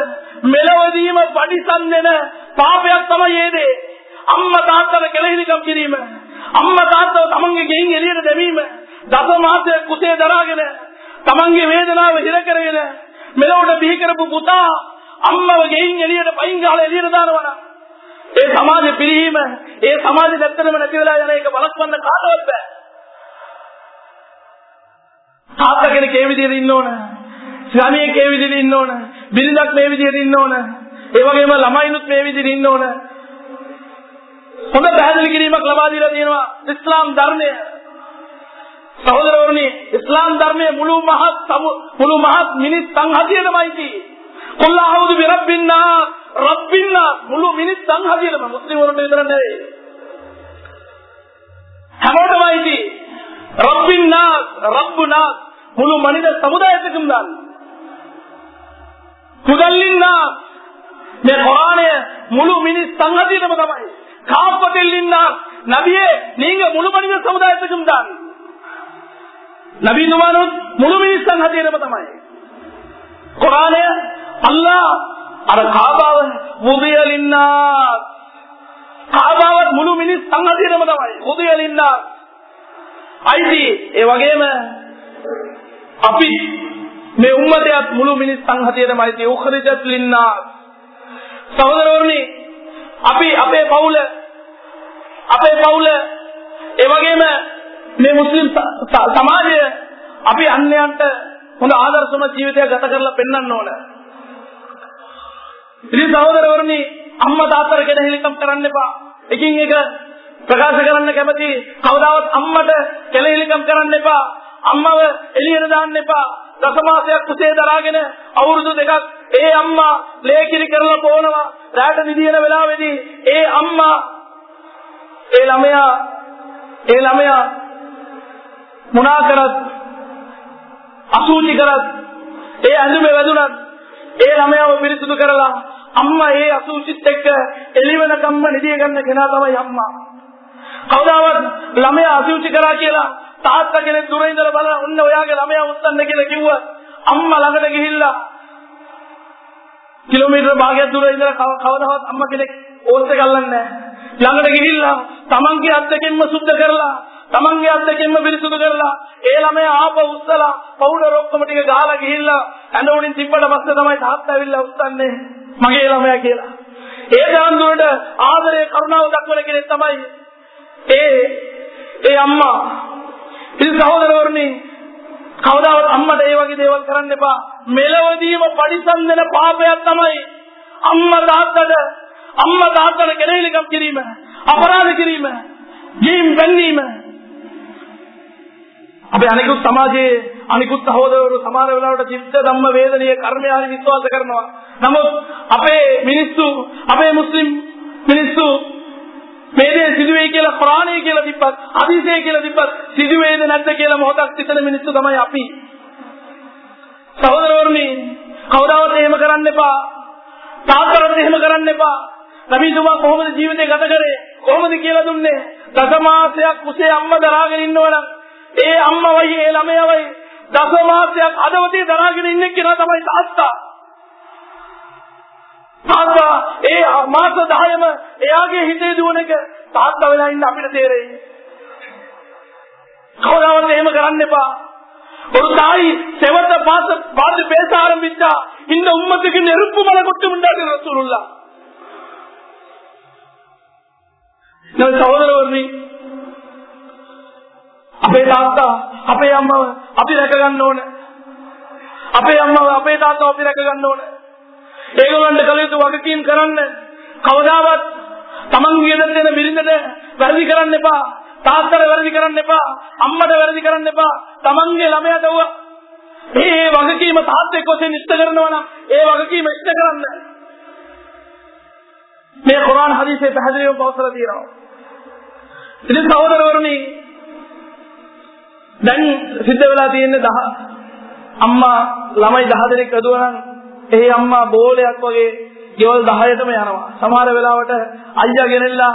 මෙලවදීම පරිසම් දෙන පාපයක් තමයි ඒ දේ. අම්මා තාත්තට කෙලෙහිලිකම් කිරීම. අම්මා තාත්තව තමන්ගේ ගෙයින් එළියට දැමීම. දස මාසයක් කුසේ දරාගෙන තමන්ගේ වේදනාව හිර කරගෙන මෙලොවට බිහි කරපු පුතා අම්මව ගෙයින් එළියට පයින් ගහලා එළියට දානවා ඒ සමාජ පිරිහීම ඒ සමාජ දැත්තනම නැති වෙලා යන එක බලස්වන්න කාටවත් බෑ. තාත්තා කෙනෙක් ඒ විදිහට ඉන්න ඕන. ස්වාමියෙක් ඒ විදිහට ඉන්න ඕන. බිරිඳක් මේ විදිහට ඉන්න ඕන. ඒ වගේම ළමයිනුත් මේ විදිහට ඉන්න ඕන. හොඳ පැහැදිලි කිරීමක් ලබා දීලා තියෙනවා ඉස්ලාම් ධර්මය. සහෝදරවරුනි ඉස්ලාම් ධර්මයේ මුළු මහත් මුළු මහත් මිනිස් සංහතියටමයි තියෙන්නේ කුල් අහුදු බිරබ්බින්නා රබ්බින්නා මුළු මිනිස් සංහතියටම මුස්ලිම් වරුන්ට විතර නෙවෙයි. හැමෝටමයි තියෙන්නේ රබ්බින්නා රබ්බුනා முழு மனித சமுதாயத்துக்கும் தான் முழு மினி சங்கத்தின் காப்பதில் நபியே நீங்க முழு மனித சமுதாயத்துக்கும் தான் നബീനുമാനും മുഴുവൻ സംഘതീരമതമായി ഖുറാന് അല്ല അത് കാബാവ് കാബാവ് മുഴുവൻ സംഘതീരമതമായി ഉദയലിന്ന ഐതി വകേമ තමයි මුදියලින්නා අයිති ඒ වගේම අපි මේ උම්මතයත් මුළු මිනිස් සංහතියටම අයිති උඛරිජත් ලින්නා සහෝදරවරුනි අපි අපේ පවුල අපේ පවුල ඒ වගේම මේ මුස්ලිම් සමාජය අපි අන්‍යයන්ට හොඳ ආදර්ශමත් ජීවිතයක් ගත කරලා පෙන්වන්න ඕන. ඉතින් සහෝදරවරුනි අම්මා තාත්තට කෙනෙහිලිකම් කරන්න එපා. එකින් එක ප්‍රකාශ කරන්න කැමති කවදාවත් අම්මට කෙනෙහිලිකම් කරන්න එපා. අම්මව එළියට දාන්න එපා. දසමාසයක් කුසේ දරාගෙන අවුරුදු දෙකක් ඒ අම්මා ලේකිරි කරලා පොනවා රැට නිදින වෙලාවේදී ඒ අම්මා ඒ ළමයා ඒ ළමයා මුණා කරත් අසූචි කරත් ඒ ඇඳුමේ වැදුනත් ඒ ළමයාව පිරිසුදු කරලා අම්මා ඒ අසූචිත් එක්ක එළිවෙනකම්ම නිදිය ගන්න කෙනා තමයි අම්මා කවදාවත් ළමයා අසූචි කරා කියලා තාත්තා කෙනෙක් දුර ඉඳලා බලන ඔන්න ඔයාගේ ළමයා උස්සන්න කියලා කිව්වා අම්මා ළඟට ගිහිල්ලා කිලෝමීටර භාගයක් දුර ඉඳලා කවදාවත් අම්මා කෙනෙක් ඕස් එක අල්ලන්නේ නැහැ ළඟට ගිහිල්ලා තමන්ගේ අත් දෙකෙන්ම සුද්ධ කරලා තමන්ගේ අත් දෙකෙන්ම පිරිසුදු කරලා ඒ ළමයා ආපහු උස්සලා පවුඩර් ඔක්කොම ටික ගහලා ගිහිල්ලා ඇඳ උඩින් තිබ්බට පස්සේ තමයි තාත්තා ඇවිල්ලා උස්සන්නේ මගේ ළමයා කියලා. ඒ දාන්දුවට ආදරය කරුණාව දක්වන කෙනෙක් තමයි ඒ ඒ අම්මා. ඉතින් සහෝදරවරුනි කවදාවත් අම්මට ඒ වගේ දේවල් කරන්න එපා. මෙලවදීම පරිසම් දෙන පාපයක් තමයි අම්මා තාත්තට අම්මා තාත්තට කෙරෙහිලිකම් කිරීම, අපරාධ කිරීම, ජීම් බැඳීම. අපේ අනිකුත් සමාජයේ අනිකුත් සහෝදරවරු සමහර වෙලාවට චිත්ත ධම්ම වේදනීය කර්මයාලි විශ්වාස කරනවා. නමුත් අපේ මිනිස්සු අපේ මුස්ලිම් මිනිස්සු මේ දේ සිදුවේ කියලා කුරානයේ කියලා තිබ්බත් හදිසියේ කියලා තිබ්බත් සිදුවේද නැද්ද කියලා මොහොතක් සිතන මිනිස්සු තමයි අපි. සහෝදරවරුනි කවදාවත් එහෙම කරන්න එපා. තාත්තට එහෙම කරන්න එපා. නබීතුමා කොහොමද ජීවිතේ ගත කරේ? කොහොමද කියලා දුන්නේ? දසමාසයක් කුසේ අම්මා දරාගෙන ඉන්නවනම් ඒ අම්මවයි ඒ ළමයවයි දසමාසයක් අදවතේ දරාගෙන ඉන්න කෙනා තමයි තාත්තා. තාත්තා ඒ මාස 10ම එයාගේ හිතේ දුවන එක තාත්තා වෙලා ඉන්න අපිට තේරෙයි. කවදාවත් එහෙම කරන්න එපා. ஒரு தாய் செவத்த பார்த்து பார்த்து பேச ஆரம்பிச்சா இந்த உம்மத்துக்கு நெருப்பு மலை கொட்டு உண்டாது ரசூலுல்லா சகோதரவர்ணி අපේ තාත්තා අපේ අම්මව අපි රැක ගන්න ඕන. අපේ අම්මව අපේ තාත්තාව අපි රැක ගන්න ඕන. ඒගොල්ලන්ට කල යුතු වගකීම් කරන්න කවදාවත් තමන්ගේ ගෙදර දෙන බිරිඳට වැරදි කරන්න එපා. තාත්තට වැරදි කරන්න එපා. අම්මට වැරදි කරන්න එපා. තමන්ගේ ළමයාට වුණා. මේ වගකීම තාත්තෙක් වශයෙන් ඉෂ්ට කරනවා නම් ඒ වගකීම ඉෂ්ට කරන්න. මේ කුරාන් හදීසේ පැහැදිලිවම පවසලා තියෙනවා. ඉතින් සහෝදරවරුනි දැන් සිද්ධ වෙලා තියෙන්නේ දහ අම්මා ළමයි 10 දෙනෙක් ඇදුවා නම් ඒ අම්මා බෝලයක් වගේ ගෙවල් 10ටම යනවා. සමහර වෙලාවට අයියා ගෙනෙල්ලා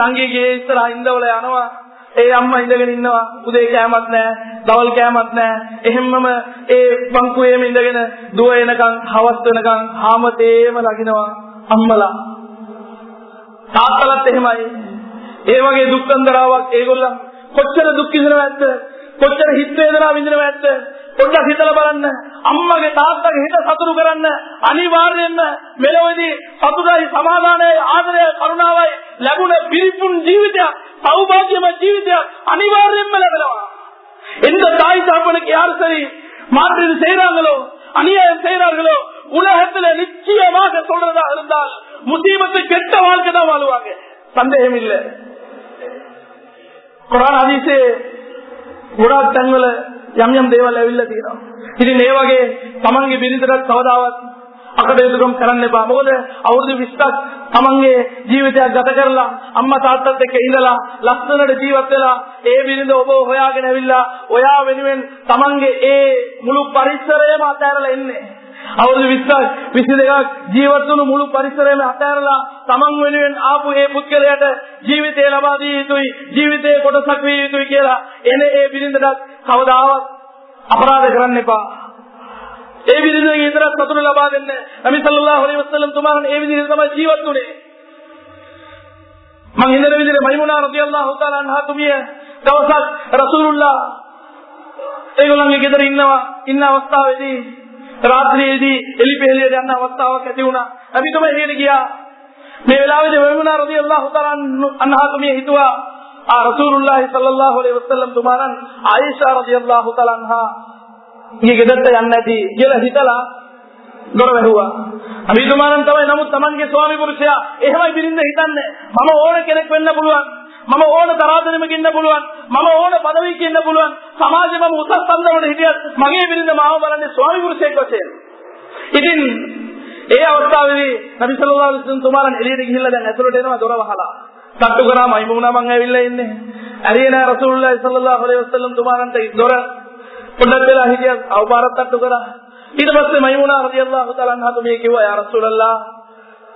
නංගිගේ ඉස්සරහා ඉඳවල යනවා. ඒ අම්මා ඉඳගෙන ඉන්නවා. උදේ කෑමක් නැහැ, දවල් කෑමක් නැහැ. එහෙම්මම ඒ බංකුවේම ඉඳගෙන දුව එනකන්, හවස් වෙනකන් හාමතේම ලගිනවා අම්මලා. තාත්තලත් එහෙමයි. ඒ වගේ දුක්ඛන්දරාවක් ඒගොල්ලන් කොච්චර දුක් විඳිනවද? කොච්චර හිත වේදනාව විඳිනවද? පොඩ්ඩක් හිතලා බලන්න. අම්මගේ තාත්තගේ හිත සතුටු කරන්න අනිවාර්යයෙන්ම මෙලොවදී සතුටයි සමාදානයයි ආදරයයි කරුණාවයි ලැබුණ පිරිපුන් ජීවිතයක්, සෞභාග්‍යමය ජීවිතයක් අනිවාර්යයෙන්ම ලැබෙනවා. எந்த தாய் தகப்பனுக்கு யார் சரி மாற்று செய்யறாங்களோ அநியாயம் செய்யறாங்களோ உலகத்துல நிச்சயமாக சொல்றதா இருந்தால் முசீபத்து கெட்ட வாழ்க்கை தான் வாழுவாங்க சந்தேகம் இல்லை குரான் அதிசே ගොඩාක් තැන්වල යම් යම් දේවල් ඇවිල්ලා තියෙනවා. ඉතින් ඒ වගේ තමන්ගේ බිරිඳට කවදාවත් අකටයුතුකම් කරන්න එපා. මොකද අවුරුදු 20ක් තමන්ගේ ජීවිතයක් ගත කරලා අම්මා තාත්තත් එක්ක ඉඳලා ලස්සනට ජීවත් වෙලා ඒ බිරිඳ ඔබ හොයාගෙන ඇවිල්ලා ඔයා වෙනුවෙන් තමන්ගේ ඒ මුළු පරිසරයම අතහැරලා ඉන්නේ. අවුරුදු 20ක් 22ක් ජීවත් වුණු මුළු පරිසරයම අතහැරලා තමන් වෙනුවෙන් ආපු ඒ පුද්ගලයාට ජීවිතය ලබා දිය යුතුයි ජීවිතයේ කොටසක් විය යුතුයි කියලා එන ඒ බිරිඳට කවදාවත් අපරාධ කරන්න එපා. ඒ විදිහේ විතර සතුට ලබා දෙන්න. නබි සල්ලල්ලාහු අලයිහි වසල්ලම් තුමාන් ඒ විදිහට තමයි ජීවත් වුනේ. මම ඉන්දර විදිහේ මයිමුනා රදියල්ලාහු තාලා අන්හා තුමිය දවසක් රසූලුල්ලාහ ඒගොල්ලන්ගේ ගෙදර ඉන්නවා ඉන්න අවස්ථාවේදී රාත්‍රියේදී එලිපෙහෙලියට යන අවස්ථාවක් ඇති වුණා. නබි තුමා එළියට ගියා. මේ වෙලාවේදී මයිමුනා රදියල්ලාහු තාලා අන්හා තුමිය හිතුවා ආ රසූලුල්ලාහි සල්ලල්ලාහු අලයිහි වසල්ලම් තුමාන් ආයිෂා රදියල්ලාහු තාලා අන්හා ගේ ගෙදරට යන්නේ නැති කියලා හිතලා දොර වැහුවා. අභිතුමානන් තමයි නමුත් Tamanගේ ස්වාමි පුරුෂයා එහෙමයි බිරින්ද හිතන්නේ. මම ඕන කෙනෙක් වෙන්න පුළුවන්. මම ඕන තරාදෙනෙමක ඉන්න පුළුවන්. මම ඕන පදවියක ඉන්න පුළුවන්. සමාජෙම මම උසස් සම්දවල හිටියත් මගේ බිරින්ද මාව බලන්නේ ස්වාමි පුරුෂයෙක් වශයෙන්. ඉතින් ඒ අවස්ථාවේදී නබි සල්ලල්ලාහු අලයිහි වසල්ලම් තුමාලන් එළියට ගිහිල්ලා දැන් ඇතුළට එනවා දොර වහලා. තට්ටු කරා මයිමුනා මං ඇවිල්ලා ඉන්නේ. ඇරියන රසූලුල්ලාහි සල්ලල්ලාහු අලයිහි වසල්ලම් තුමාලන්ට දොර පොඩ්ඩක් වෙලා හිටියා අවපාරක් තට්ටු කරා. ඊට පස්සේ මයිමුනා රදියල්ලාහු තාලා අන්හා තුමිය කිව්වා යා රසූලල්ලාහ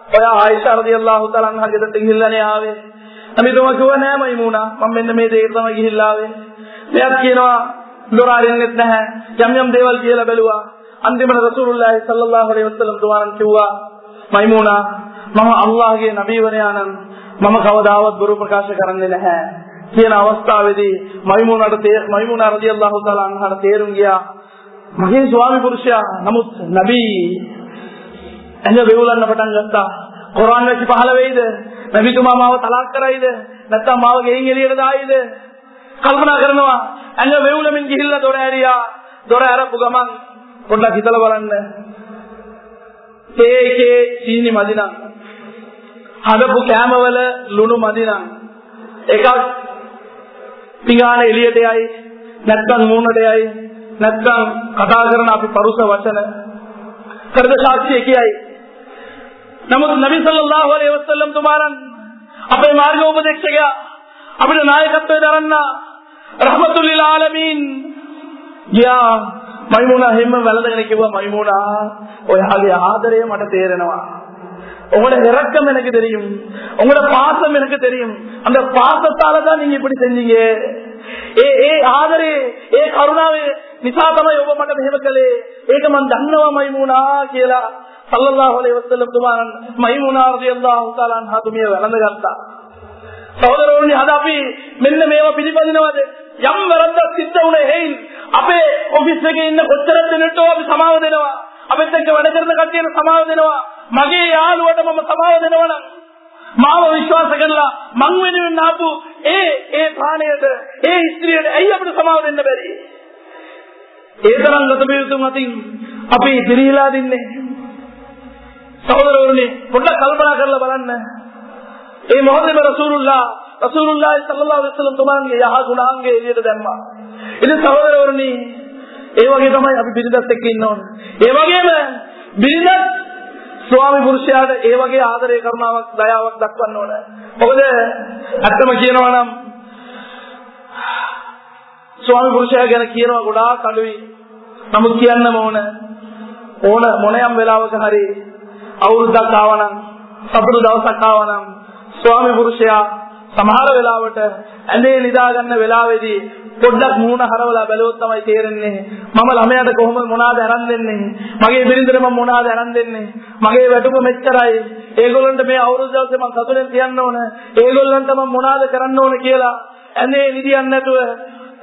ඔයා ආයිෂා රදියල්ලාහු තාලා අන්හා ගෙදරට ගිහිල්ලානේ ආවේ. නබිතුමා කිව්වා නෑ මයිමුනා මම මෙන්න මේ දෙයට තමයි ගිහිල්ලා ආවේ. මෙයාත් කියනවා දොර අරින්නෙත් නැහැ. යම් යම් දේවල් කියලා බැලුවා. අන්තිමට රසූලුල්ලාහි සල්ලල්ලාහු අලයිහි වසල්ලම් තුමාන් කිව්වා මයිමුනා මම අල්ලාහගේ නබීවරයාණන් මම කවදාවත් බොරු ප්‍රකාශ කරන්නේ නැහැ. කියන අවස්ථාවේදී මයිමුණට මයිමුණ රදියල්ලාහු තාලා අන්හට තේරුම් ගියා. මගේ ස්වාමි පුරුෂයා නමුත් නබී එන්න වෙවුලන්න පටන් ගත්තා. කොරාන් වැසි පහළ වෙයිද? නබිතුමා මාව තලාක් කරයිද? නැත්නම් මාව ගෙයින් එළියට දායිද? කල්පනා කරනවා ඇඟ වෙවුලමින් ගිහිල්ලා දොර ඇරියා. දොර ඇරපු ගමන් පොඩ්ඩක් හිතලා බලන්න. තේකේ සීනි මදිනම් හදපු කෑමවල ලුණු මදිනම් එකක් පිඟාන එළියට යයි නැත්නම් මූණට යයි නැත්නම් කතා කරන අපි පරුස වචන. කරද සාක්ෂිය කියයි නමුත් නබි සල්ලල්ලාහු අලයිහි වසල්ලම් තුමාරන් අපේ මාර්ග උපදේශකයා අපිට නායකත්වය දරන්න රහමතුල්ලිල් ආලමීන් ගියා. මයිමුනා හැම වැළඳගෙන කිව්වා මයිමුනා ඔයාගේ ආදරය මට තේරෙනවා. உங்களோட இறக்கம் எனக்கு தெரியும் உங்களோட பாசம் எனக்கு தெரியும் அந்த பாசத்தால தான் நீங்க இப்படி செஞ்சீங்க ඒ ඒ ආදරේ ඒ කරුණාවේ නිසා තමයි ඔබ මට මෙහෙම කළේ ඒක මම දන්නවා මයිමුනා කියලා සල්ලල්ලාහු අලයිහි වසල්ලම් තුමාන් මයිමුනා රදියල්ලාහු තාලා අන්හා තුමිය වැළඳගත්තා සහෝදරවරුනි අද අපි මෙන්න මේවා පිළිපදිනවද යම් වැරද්දක් සිද්ධ වුණේ හේයින් අපේ ඔෆිස් එකේ ඉන්න කොච්චර දෙනෙක්ට අපි සමාව දෙනවා අපිත් එක්ක වැඩ කරන කට්ටියට සමාව දෙනවා. මගේ යාළුවට මම සමාව දෙනවා නම් මාව විශ්වාස කරලා මං වෙනුවෙන් ආපු ඒ ඒ ප්‍රාණයට ඒ ස්ත්‍රියට ඇයි අපිට සමාව දෙන්න බැරි? ඒ තරම් ගත යුතු මතින් අපි දිරිලා දින්නේ. සහෝදරවරුනි පොඩ්ඩක් කල්පනා කරලා බලන්න. ඒ මොහොතේම රසූලුල්ලාහ රසූලුල්ලාහ සල්ලල්ලාහු අලයිහි වසල්ලම් තුමාන්ගේ යහ ගුණාංගේ එළියට දැම්මා. ඉතින් සහෝදරවරුනි ඒ වගේ තමයි අපි බිරිඳත් එක්ක ඉන්න ඕනේ ඒ වගේම බිරිඳත් ස්වාමි පුරුෂයාට ඒ වගේ ආදරය කරුණාවක් දයාවක් දක්වන්න ඕන. මොකද ඇත්තම කියනවා නම් ස්වාමි පුරුෂයා ගැන කියනවා ගොඩාක් අඩුයි. නමුත් කියන්නම ඕන ඕන මොනයම් වෙලාවක හරි අවුරුද්දක් ආවනම් සතුරු දවසක් ආවනම් ස්වාමි පුරුෂයා සමහර වෙලාවට ඇඳේ නිදා ගන්න වෙලාවේදී පොඩ්ඩක් මූණ හරවලා බැලුවොත් තමයි තේරෙන්නේ මම ළමයාට කොහොමද මොනවාද අරන් දෙන්නේ මගේ බිරිඳට මම මොනවාද අරන් දෙන්නේ මගේ වැටුප මෙච්චරයි. ඒගොල්ලන්ට මේ අවුරුදු දවසේ මම සතුටෙන් තියන්න ඕන. ඒගොල්ලන්ට මම මොනවාද කරන්න ඕන කියලා ඇඳේ නිදියන්න නැතුව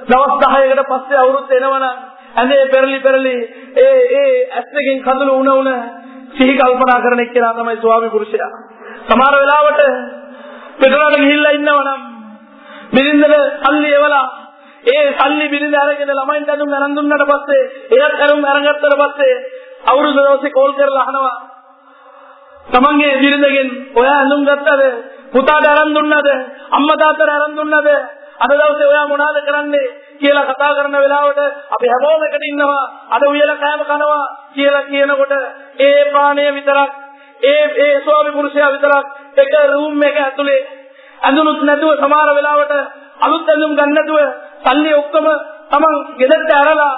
දවස් 10කට පස්සේ අවුරුද්ද එනවනම් ඇඳේ පෙරලි පෙරලි ඒ ඒ ඇස් දෙකෙන් කඳුළු උණ උණ සිහි කල්පනා කරන එක්කෙනා තමයි ස්වාමි පුරුෂයා. සමහර වෙලාවට පිටරට ගිහිල්ලා ඉන්නවනම් බිරිඳට සල්ලි එවලා ඒ සල්ලි බිරිඳ අරගෙන ළමයින්ට අඳුම් අරන් දුන්නාට පස්සේ එයත් අරුම් අරගත්තට පස්සේ අවුරුදු දවසේ කෝල් කරලා අහනවා. තමන්ගේ බිරිඳගෙන් ඔයා අඳුම් ගත්තද? පුතාට අරන් දුන්නද? අම්මා තාත්තට අරන් දුන්නද? අද දවසේ ඔයා මොනවද කරන්නේ? කියලා කතා කරන වෙලාවට අපි හැමෝම එකට ඉන්නවා. අද උයලා කෑම කනවා කියලා කියනකොට ඒ පාණය විතරක් ඒ ඒ ස්වාමි පුරුෂයා විතරක් එක රූම් එක ඇතුලේ. ඇඳුනුත් නැතුව සමහර වෙලාවට අලුත් ඇඳුම් ගන්න නැතුව සල්ලි ඔක්කොම Taman ගෙදරට ඇරලා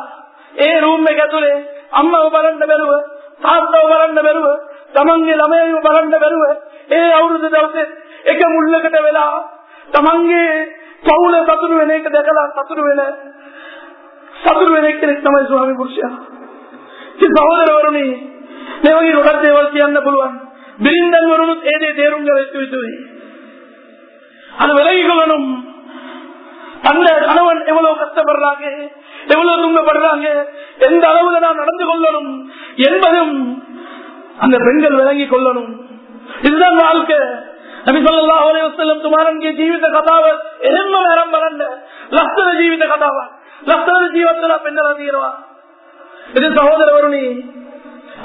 ඒ රූම් එක ඇතුලේ අම්මව බලන්න බැරුව තාත්තව බලන්න බැරුව Tamanගේ ළමයිව බලන්න බැරුව ඒ අවුරුදු දවසේ එක මුල්ලකට වෙලා Tamanගේ පවුල සතුරු වෙන එක දැකලා සතුරු වෙන සතුරු වෙන කෙනෙක් තමයි ස්වාමි පුරුෂයා. ඉතින් සහෝදරවරුනි මේ වගේ ගොඩක් දේවල් කියන්න පුළුවන්. බිරින්දන් වරුණුත් ඒ දේ තේරුම් ගත යුතුයි. අද වෙලයි ගලනම් அந்த கணவன் எவ்வளவு கஷ்டப்படுறாங்க? எவ்வளவு துன்பப்படுறாங்க? எந்த அளவுல நான் நடந்து கொள்ளணும்? என்பதும் அந்த பெண்கள் விளங்கி கொள்ளணும். இதுதான் வாழ்க்கை. நபி சொல்லா ஜீவித கதாவ எதென்ன நேரம் வளர்ந்த லஸ்தர ஜீவித கதாவ? லஸ்தர ஜீவத்தில் பெண்கள் அதிகிறவா இது சகோதரவருணி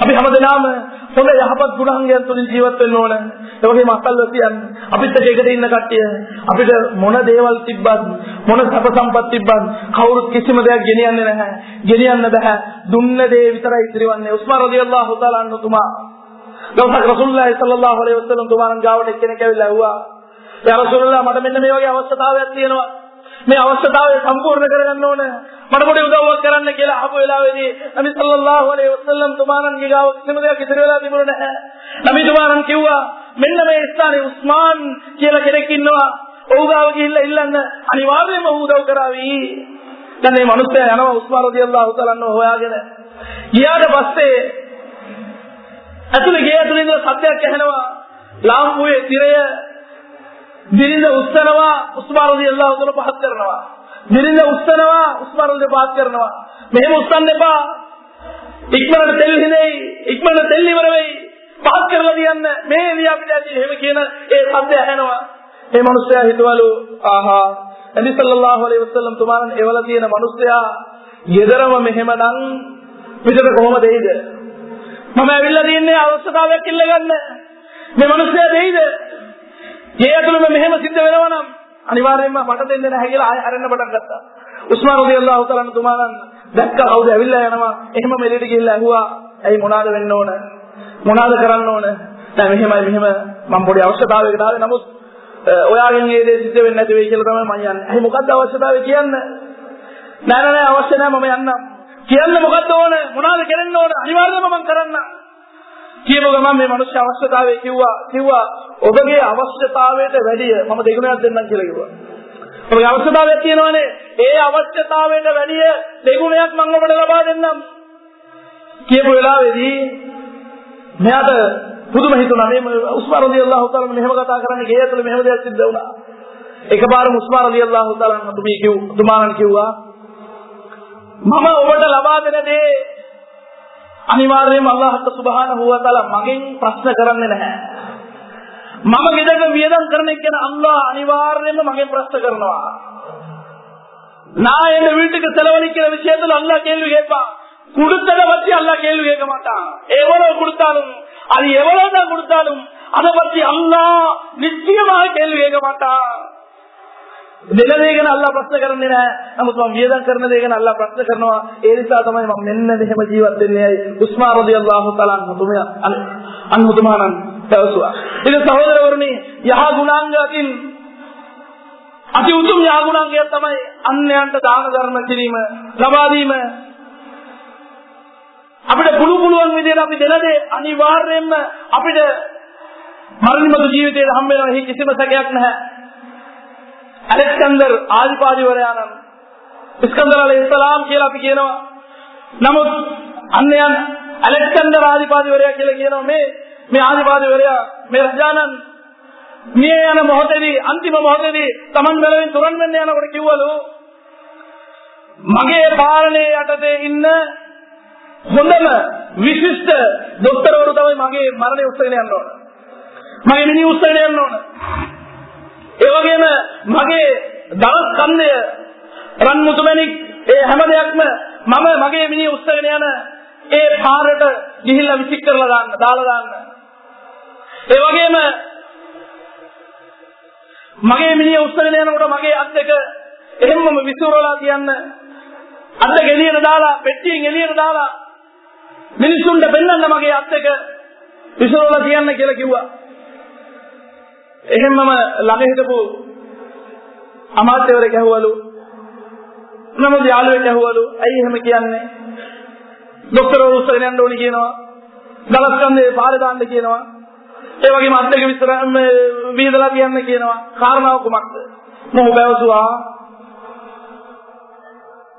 අපි හැමදෙනාම හොඳ යහපත් ගුණාංගයන් තුලින් ජීවත් වෙන්න ඕන. ඒ වගේම අසල්වසියන් අපිත් එක්ක එකට ඉන්න කට්ටිය අපිට මොන දේවල් තිබ්බත් මොන සැප සම්පත් තිබ්බත් කවුරුත් කිසිම දෙයක් ගෙනියන්නේ නැහැ. ගෙනියන්න බෑ. දුන්න දේ විතරයි ඉතිරිවන්නේ උස්මාන් රදියල්ලාහු තාලා අන්තුමා. දවසක් රසූල්ලාහි සල්ලල්ලාහු අලයිහි වසල්ලම් තුමාණන් ගාවට එක්කෙනෙක් ඇවිල්ලා ඇහුවා. යා රසූලුල්ලාහ මට මෙන්න මේ වගේ අවස්ථාවක් තියෙනවා. මේ අවස්ථාවය සම්පූර්ණ කරගන්න ඕන. මට පොඩි උදව්වක් කරන්න කියලා අහපු වෙලාවේදී නබි සල්ලල්ලාහු අලයිහි වසල්ලම් තුමාණන්ගේ ගාව කිසිම දෙයක් ඉතිරි වෙලා තිබුණේ නැහැ. නබි තුමාණන් කිව්වා මෙන්න මේ ස්ථානයේ උස්මාන් කියලා කෙනෙක් ඉන්නවා. ඔහු ගාව ගිහිල්ලා ඉල්ලන්න අනිවාර්යයෙන්ම ඔහු උදව් කරાવી. දැන් මේ මිනිස්සයා යනවා උස්මාන් රදියල්ලාහු තාලා හොයාගෙන. ගියාට පස්සේ ඇතුලේ ගේ ඇතුලේ ඉඳලා සද්දයක් ඇහෙනවා. ලාම්පුවේ තිරය බිරිඳ උස්සනවා උස්මාන් රලියල්ලාහු අන්හු පහත් කරනවා. බිරිඳ උස්සනවා උස්මාන් රලිය පහත් කරනවා. මෙහෙම උස්සන්න එපා. ඉක්මනට තෙල් හිදෙයි ඉක්මනට තෙල් ඉවර වෙයි. පහත් කරලා තියන්න මේ එළිය අපිට ඇති එහෙම කියන ඒ શબ્ද ඇහෙනවා. මේ මිනිස්සයා හිතවලු ආහා නබි සල්ලල්ලාහු අලයිහි වසල්ලම් තුමාණන් එවල තියෙන මිනිස්සයා ගෙදරම මෙහෙමනම් පිටට කොහොමද දෙයිද? මම ඇවිල්ලා තියන්නේ අවශ්‍යතාවයක් ඉල්ලගන්න. මේ මිනිස්සයා දෙයිද? ඒ ඇතුළෙම මෙහෙම සිද්ධ වෙනවා නම් අනිවාර්යයෙන්ම මට දෙන්න නැහැ කියලා ආය හැරෙන්න පටන් ගත්තා. උස්මාන් රලියල්ලාහු තාලා තුමාණන් දැක්ක කවුද ඇවිල්ලා යනවා. එහෙම මෙලෙට ගිහිල්ලා ඇහුවා. ඇයි මොනවාද වෙන්න ඕන? මොනවාද කරන්න ඕන? දැන් මෙහෙමයි මෙහෙම මම පොඩි අවශ්‍යතාවයකට ආවේ නමුත් ඔයාගෙන් මේ දේ සිද්ධ වෙන්නේ නැති වෙයි කියලා තමයි මම යන්නේ. ඇයි මොකද්ද අවශ්‍යතාවය කියන්න? නෑ නෑ නෑ අවශ්‍ය නෑ මම යන්නම්. කියන්න මොකද්ද ඕන? මොනවද කරන්න ඕන? අනිවාර්යයෙන්ම මම කරන්නම්. කියපු ගමන් මේ මිනිස්සු අවශ්‍යතාවය කිව්වා කිව්වා ඔබගේ අවශ්‍යතාවයට වැඩිය මම දෙගුණයක් දෙන්නම් කියලා කිව්වා. ඔබගේ අවශ්‍යතාවයක් තියෙනවානේ. ඒ අවශ්‍යතාවයට වැඩිය දෙගුණයක් මම ඔබට ලබා දෙන්නම්. කියපු වෙලාවේදී මෙයාට පුදුම හිතුණා මේ උස්මාන් රලියල්ලාහු තාලා මෙහෙම කතා කරන්නේ ගේ ඇතුලේ මෙහෙම දෙයක් සිද්ධ වුණා. එකපාරම උස්මාන් රලියල්ලාහු තාලා තුමී කිව් තුමාණන් කිව්වා මම ඔබට ලබා දෙන දේ අනිවාර්යයෙන්ම අල්ලාහ් සුබ්හානහු වතාලා මගෙන් ප්‍රශ්න කරන්නේ නැහැ. මම ගෙදර වියදම් කරන එක ගැන අල්ලාහ් අනිවාර්යයෙන්ම මගෙන් ප්‍රශ්න කරනවා. நான் என் வீட்டுக்கு செலவழிக்கிற விஷயத்துல அல்லா கேள்வி கேட்பான் கொடுத்ததை பத்தி அல்லா கேள்வி கேட்க மாட்டான் எவ்வளவு கொடுத்தாலும் அது எவ்வளவு தான் கொடுத்தாலும் அதை பத்தி அல்லா நிச்சயமாக கேள்வி கேட்க மாட்டான் දෙනදේගෙන අල්ලා ප්‍රශ්න කරන්නේ නැහැ. නමුත් මම වියදම් කරන දේ ගැන අල්ලා ප්‍රශ්න කරනවා. ඒ නිසා තමයි මම මෙන්න මෙහෙම ජීවත් වෙන්නේ. උස්මාන් රදියල්ලාහු තාලා අන්හුතුමා අන්හුතුමානන් පැවසුවා. ඉතින් සහෝදරවරුනි යහ ගුණාංගකින් අති උතුම් යහ ගුණාංගය තමයි අන්‍යයන්ට දාන ධර්ම කිරීම, ලබා දීම. අපිට පුළු පුළුවන් විදිහට අපි දෙන දේ අනිවාර්යයෙන්ම අපිට මරණිමතු ජීවිතයේ හම්බ වෙනවා. එහි කිසිම සැකයක් නැහැ. ඇලෙක්සැන්ඩර් ආදිපාදිවරයාණන් ඉස්කන්දර් අලයිහිස්සලාම් කියලා අපි කියනවා. නමුත් අන්‍යයන් ඇලෙක්සැන්ඩර් ආදිපාදිවරයා කියලා කියනවා මේ මේ ආදිපාදිවරයා මේ රජානන් මේ යන මොහොතේදී අන්තිම මොහොතේදී Taman මෙලෙන් තුරන් වෙන්න යනකොට කිව්වලු මගේ පාලනයේ යටතේ ඉන්න හොඳම විශිෂ්ට දොස්තරවරු තමයි මගේ මරණය උත්සගෙන යන්න ඕන. මගේ මිනි උත්සගෙන යන්න ඕන. ඒ වගේම මගේ දවස් කන්දය රන් මුතුමැණික් ඒ හැම දෙයක්ම මම මගේ මිනිහ උස්සගෙන යන ඒ පාරට ගිහිල්ලා විසික් කරලා දාන්න දාලා දාන්න. ඒ වගේම මගේ මිනිහ උස්සගෙන යනකොට මගේ අත් දෙක එහෙම්මම විසිරවලා තියන්න. අත් දෙක එළියට දාලා පෙට්ටියෙන් එළියට දාලා මිනිසුන්ට පෙන්වන්න මගේ අත් දෙක විසිරවලා තියන්න කියලා කිව්වා. එහෙමම ළඟ හිටපු අමාත්‍යවරයෙක් ඇහුවලු. නමුත් යාළුවෙක් ඇහුවලු ඇයි එහෙම කියන්නේ? ડોක්ටර්වරු උස්සගෙන යන්න ඕනි කියනවා. දවස් කන්දේ පාර දාන්න කියනවා. ඒ වගේම අත් දෙක විතර විහිදලා තියන්න කියනවා. කාරණාව කුමක්ද? මොහු බැවසුවා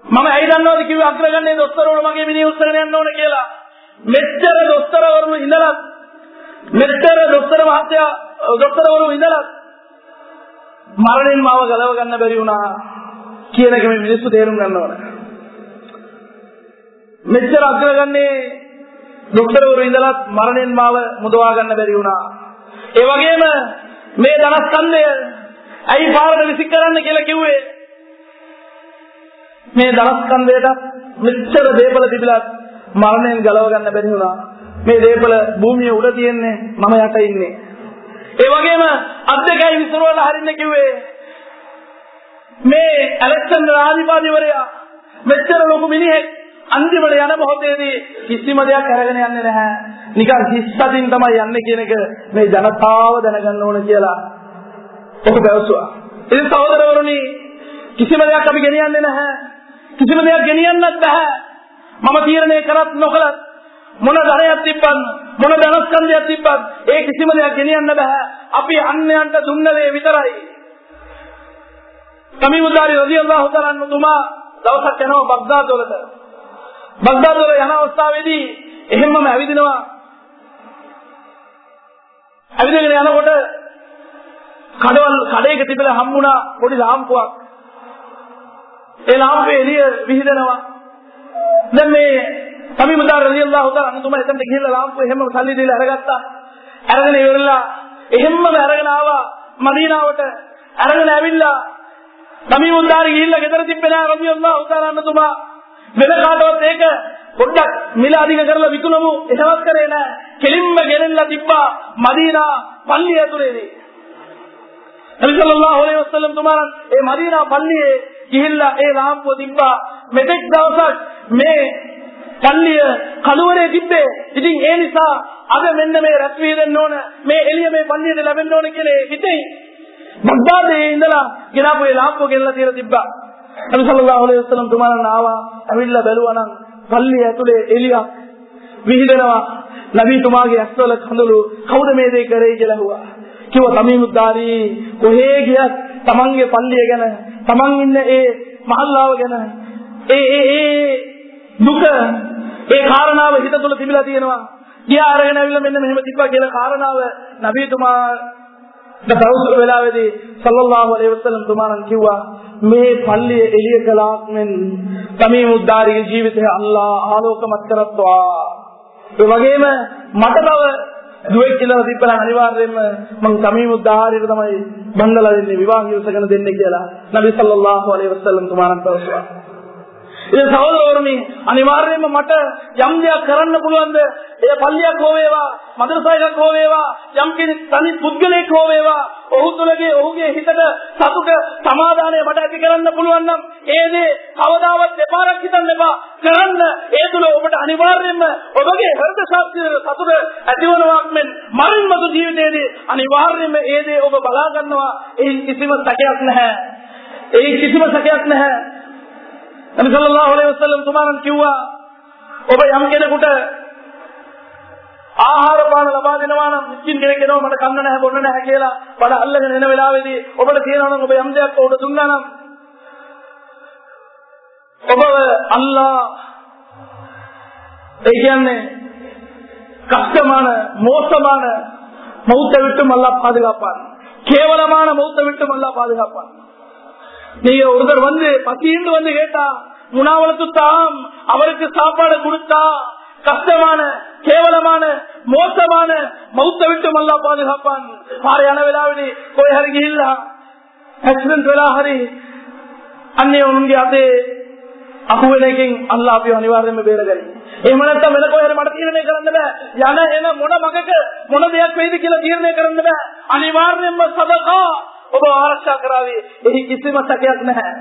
මම ඇයි දන්නවද? කිව්වේ අග්‍රගන්නේ දොස්තරවරු මගේ මිනිහ උස්සගෙන යන්න ඕන කියලා. මෙච්චර දොස්තරවරු ඉඳලා මෙච්චර දොස්තර මහත්තයා දොස්තරවරු ඉඳලා මරණයෙන් මාව ගලව ගන්න බැරි වුණා කියන එක මේ මිනිස්සු තේරුම් ගන්න ඕන. මෙච්චර අග්‍රගන්නේ දොස්තරවරු ඉඳලා මරණයෙන් මාව මුදවා ගන්න බැරි වුණා. ඒ වගේම මේ ධනස්කන්ධය ඇයි පාරට විසික් කරන්න කියලා කිව්වේ? මේ ධනස්කන්ධයට මෙච්චර දේපල තිබිලා මරණයෙන් ගලව ගන්න බැරි වුණා. මේ දේපල භූමිය උඩ තියෙන්නේ මම යට ඉන්නේ. ඒ වගේම අද්දකයි විසිරවල හරින්න කිව්වේ මේ ඇලෙක්සැන්ඩර් ආදිපාදිවරයා මෙච්චර ලොකු මිනිහෙක් අන්තිමට යන මොහොතේදී කිසිම දෙයක් අරගෙන යන්නේ නැහැ. නිකන් හිස්සතින් තමයි යන්නේ කියන එක මේ ජනතාව දැනගන්න ඕන කියලා ඔහු පැවසුවා. ඉතින් සහෝදරවරුනි කිසිම දෙයක් අපි ගෙනියන්නේ නැහැ. කිසිම දෙයක් ගෙනියන්නත් බෑ. මම තීරණය කරත් නොකලත් මොන ධනයක් තිබ්බත් මොන ධනස්කන්ධයක් තිබ්බත් ඒ කිසිම දෙයක් ගෙනියන්න බෑ. අපි අන්‍යයන්ට දුන්න දේ විතරයි. තමීමුදාරි රදියල්ලාහු තාලා තුමා දවසක් යනවා බග්දාද් වලට. බග්දාද් වල යන අවස්ථාවේදී එහෙමම ඇවිදිනවා. ඇවිදගෙන යනකොට කඩවල් කඩේක තිබිලා හම්බුණා පොඩි ලාම්පුවක්. ඒ ලාම්පුවේ එළිය විහිදෙනවා. දැන් මේ සමීමුදාර රලියල්ලාහු තාලා අනුතුමා එතනට ගිහිල්ලා ලාම්පුව එහෙම සල්ලි දීලා අරගත්තා. අරගෙන ඉවරලා එහෙම්ම අරගෙන ආවා මදීනාවට. අරගෙන ඇවිල්ලා සමීමුදාර ගිහිල්ලා ගෙදර තිබ්බේ නෑ රලියල්ලාහු තාලා අනුතුමා වෙන කාටවත් ඒක පොඩ්ඩක් මිල අධික කරලා විකුණමු එහෙමත් කරේ නෑ. කෙලින්ම ගෙනෙල්ලා තිබ්බා මදීනා පල්ලිය ඇතුලේදී. නබි සල්ලල්ලාහු අලයිහි වසල්ලම් තුමාරන් ඒ මදීනා පල්ලියේ ගිහිල්ලා ඒ ලාම්පුව තිබ්බා මෙතෙක් දවසක් මේ පල්ලිය කලුවරේ තිබ්බේ. ඉතින් ඒ නිසා අද මෙන්න මේ රැස්වී දෙන්න ඕන. මේ එළිය මේ පල්ලියට ලැබෙන්න ඕන කියලා හිතේ බග්දාදේ ඉඳලා ගෙනාපු ඒ ලාම්පුව ගෙනලා තියලා තිබ්බා. නබි සල්ලල්ලාහු අලයිහි වසල්ලම් තුමාරන් ආවා. ඇවිල්ලා බැලුවා නම් පල්ලිය ඇතුලේ එළියක් විහිදෙනවා. නබීතුමාගේ ඇස්වල කඳුළු කවුද මේ දේ කරේ කියලා ඇහුවා. කිව්ව තමීමුද්දාරී කොහේ ගියත් තමන්ගේ පල්ලිය ගැන තමන් ඉන්න ඒ මහල්ලාව ගැන ඒ ඒ ඒ දුක ඒ කාරණාව හිත තුළ තිබිලා තියෙනවා ගියා අරගෙන ඇවිල්ලා මෙන්න මෙහෙම තිබ්බා කියලා කාරණාව නබීතුමා දවස් වෙලාවේදී සල්ලල්ලාහු අලයිහි වසල්ලම් තුමාණන් කිව්වා මේ පල්ලිය එළිය කළාක් මෙන් තමීමුද්දාරීගේ ජීවිතය අල්ලා ආලෝකමත් කරත්වා ඒ වගේම මට තව දුවෙක් කියලා තිබ්බනම් අනිවාර්යයෙන්ම මං තමීමුද්දාරීට තමයි බංගලා දෙන්නේ විවාහ ඉවසගෙන දෙන්නේ කියලා නබි සල්ලල්ලාහු අලයිහි වසල්ලම් තුමාණන් පැවසුවා ඉතින් සහෝදරවරුනි අනිවාර්යයෙන්ම මට යම් දෙයක් කරන්න පුළුවන්ද? ඒ පල්ලියක් හෝ වේවා මදරසාවක් හෝ වේවා යම් කෙනෙක් තනි පුද්ගලයෙක් හෝ වේවා ඔහු තුළගේ ඔහුගේ හිතට සතුට සමාදානය මට ඇති කරන්න පුළුවන් නම් ඒ දේ කවදාවත් දෙපාරක් හිතන්න එපා. කරන්න. ඒ තුළ ඔබට අනිවාර්යයෙන්ම ඔබගේ හෘද ශක්තිය සතුට ඇතිවනවක් මෙන් මරින් මතු ජීවිතයේදී අනිවාර්යයෙන්ම ඒ දේ ඔබ බලා ගන්නවා. ඒ කිසිම සැකයක් නැහැ. ඒ කිසිම සැකයක් නැහැ. නබි සල්ලල්ලාහු අලයිහි වසල්ලම් තුමාරන් කිව්වා ඔබ යම් කෙනෙකුට ආහාර පාන ලබා දෙනවා නම් මිස්කින් කෙනෙක් එනවා මට කන්න නැහැ බොන්න නැහැ කියලා බඩ අල්ලගෙන එන වෙලාවේදී ඔබට තියෙනවා නම් ඔබ යම් දෙයක් උඩ දුන්නා නම් ඔබ අල්ලා ඒ කියන්නේ கஷ்டமான மோசமான மௌத்தை விட்டும் அல்லா பாதுகாப்பான் கேவலமான மௌத்தை விட்டும் அல்லா பாதுகாப்பான் நீங்க ஒருத்தர் வந்து பசின்னு வந்து கேட்டா உணாவளத்து தாம் அவருக்கு சாப்பாடு கொடுத்தா கஷ்டமான கேவலமான மோசமான மௌத்த விட்டு மல்லா பாதுகாப்பான். பாறையான விழாவிடி போய் அருகே இல்ல. ஆக்சிடென்ட் விழாஹரி அன்னைய உண்மை அது ಅಹುವಿನೆಗೆ ಅಲ್ಲ ಅಪಿಯೋ ಅನಿವಾರ್ಯ ಬೇರೆಗರಿ ಏಮನಂತ ಮೆಲಕೋಯರ ಮಡ ತೀರ್ಣೆ ಕರಂದಬ ಯನ ಏನ ಮೊಣ ಮಗಕ್ಕೆ ಮೊಣ ದೇಹ ಕೈದಕ್ಕಿಲ್ಲ ತೀರ್ಣೆ ಕರಂದಬ ಅನಿವಾರ್ಯ ಎಂಬ කියලා තීරණය කරන්න බෑ. අනිවාර්යයෙන්ම සදකා ඔබ ආරක්ෂා කරાવી. එහි කිසිම සැකයක් නැහැ.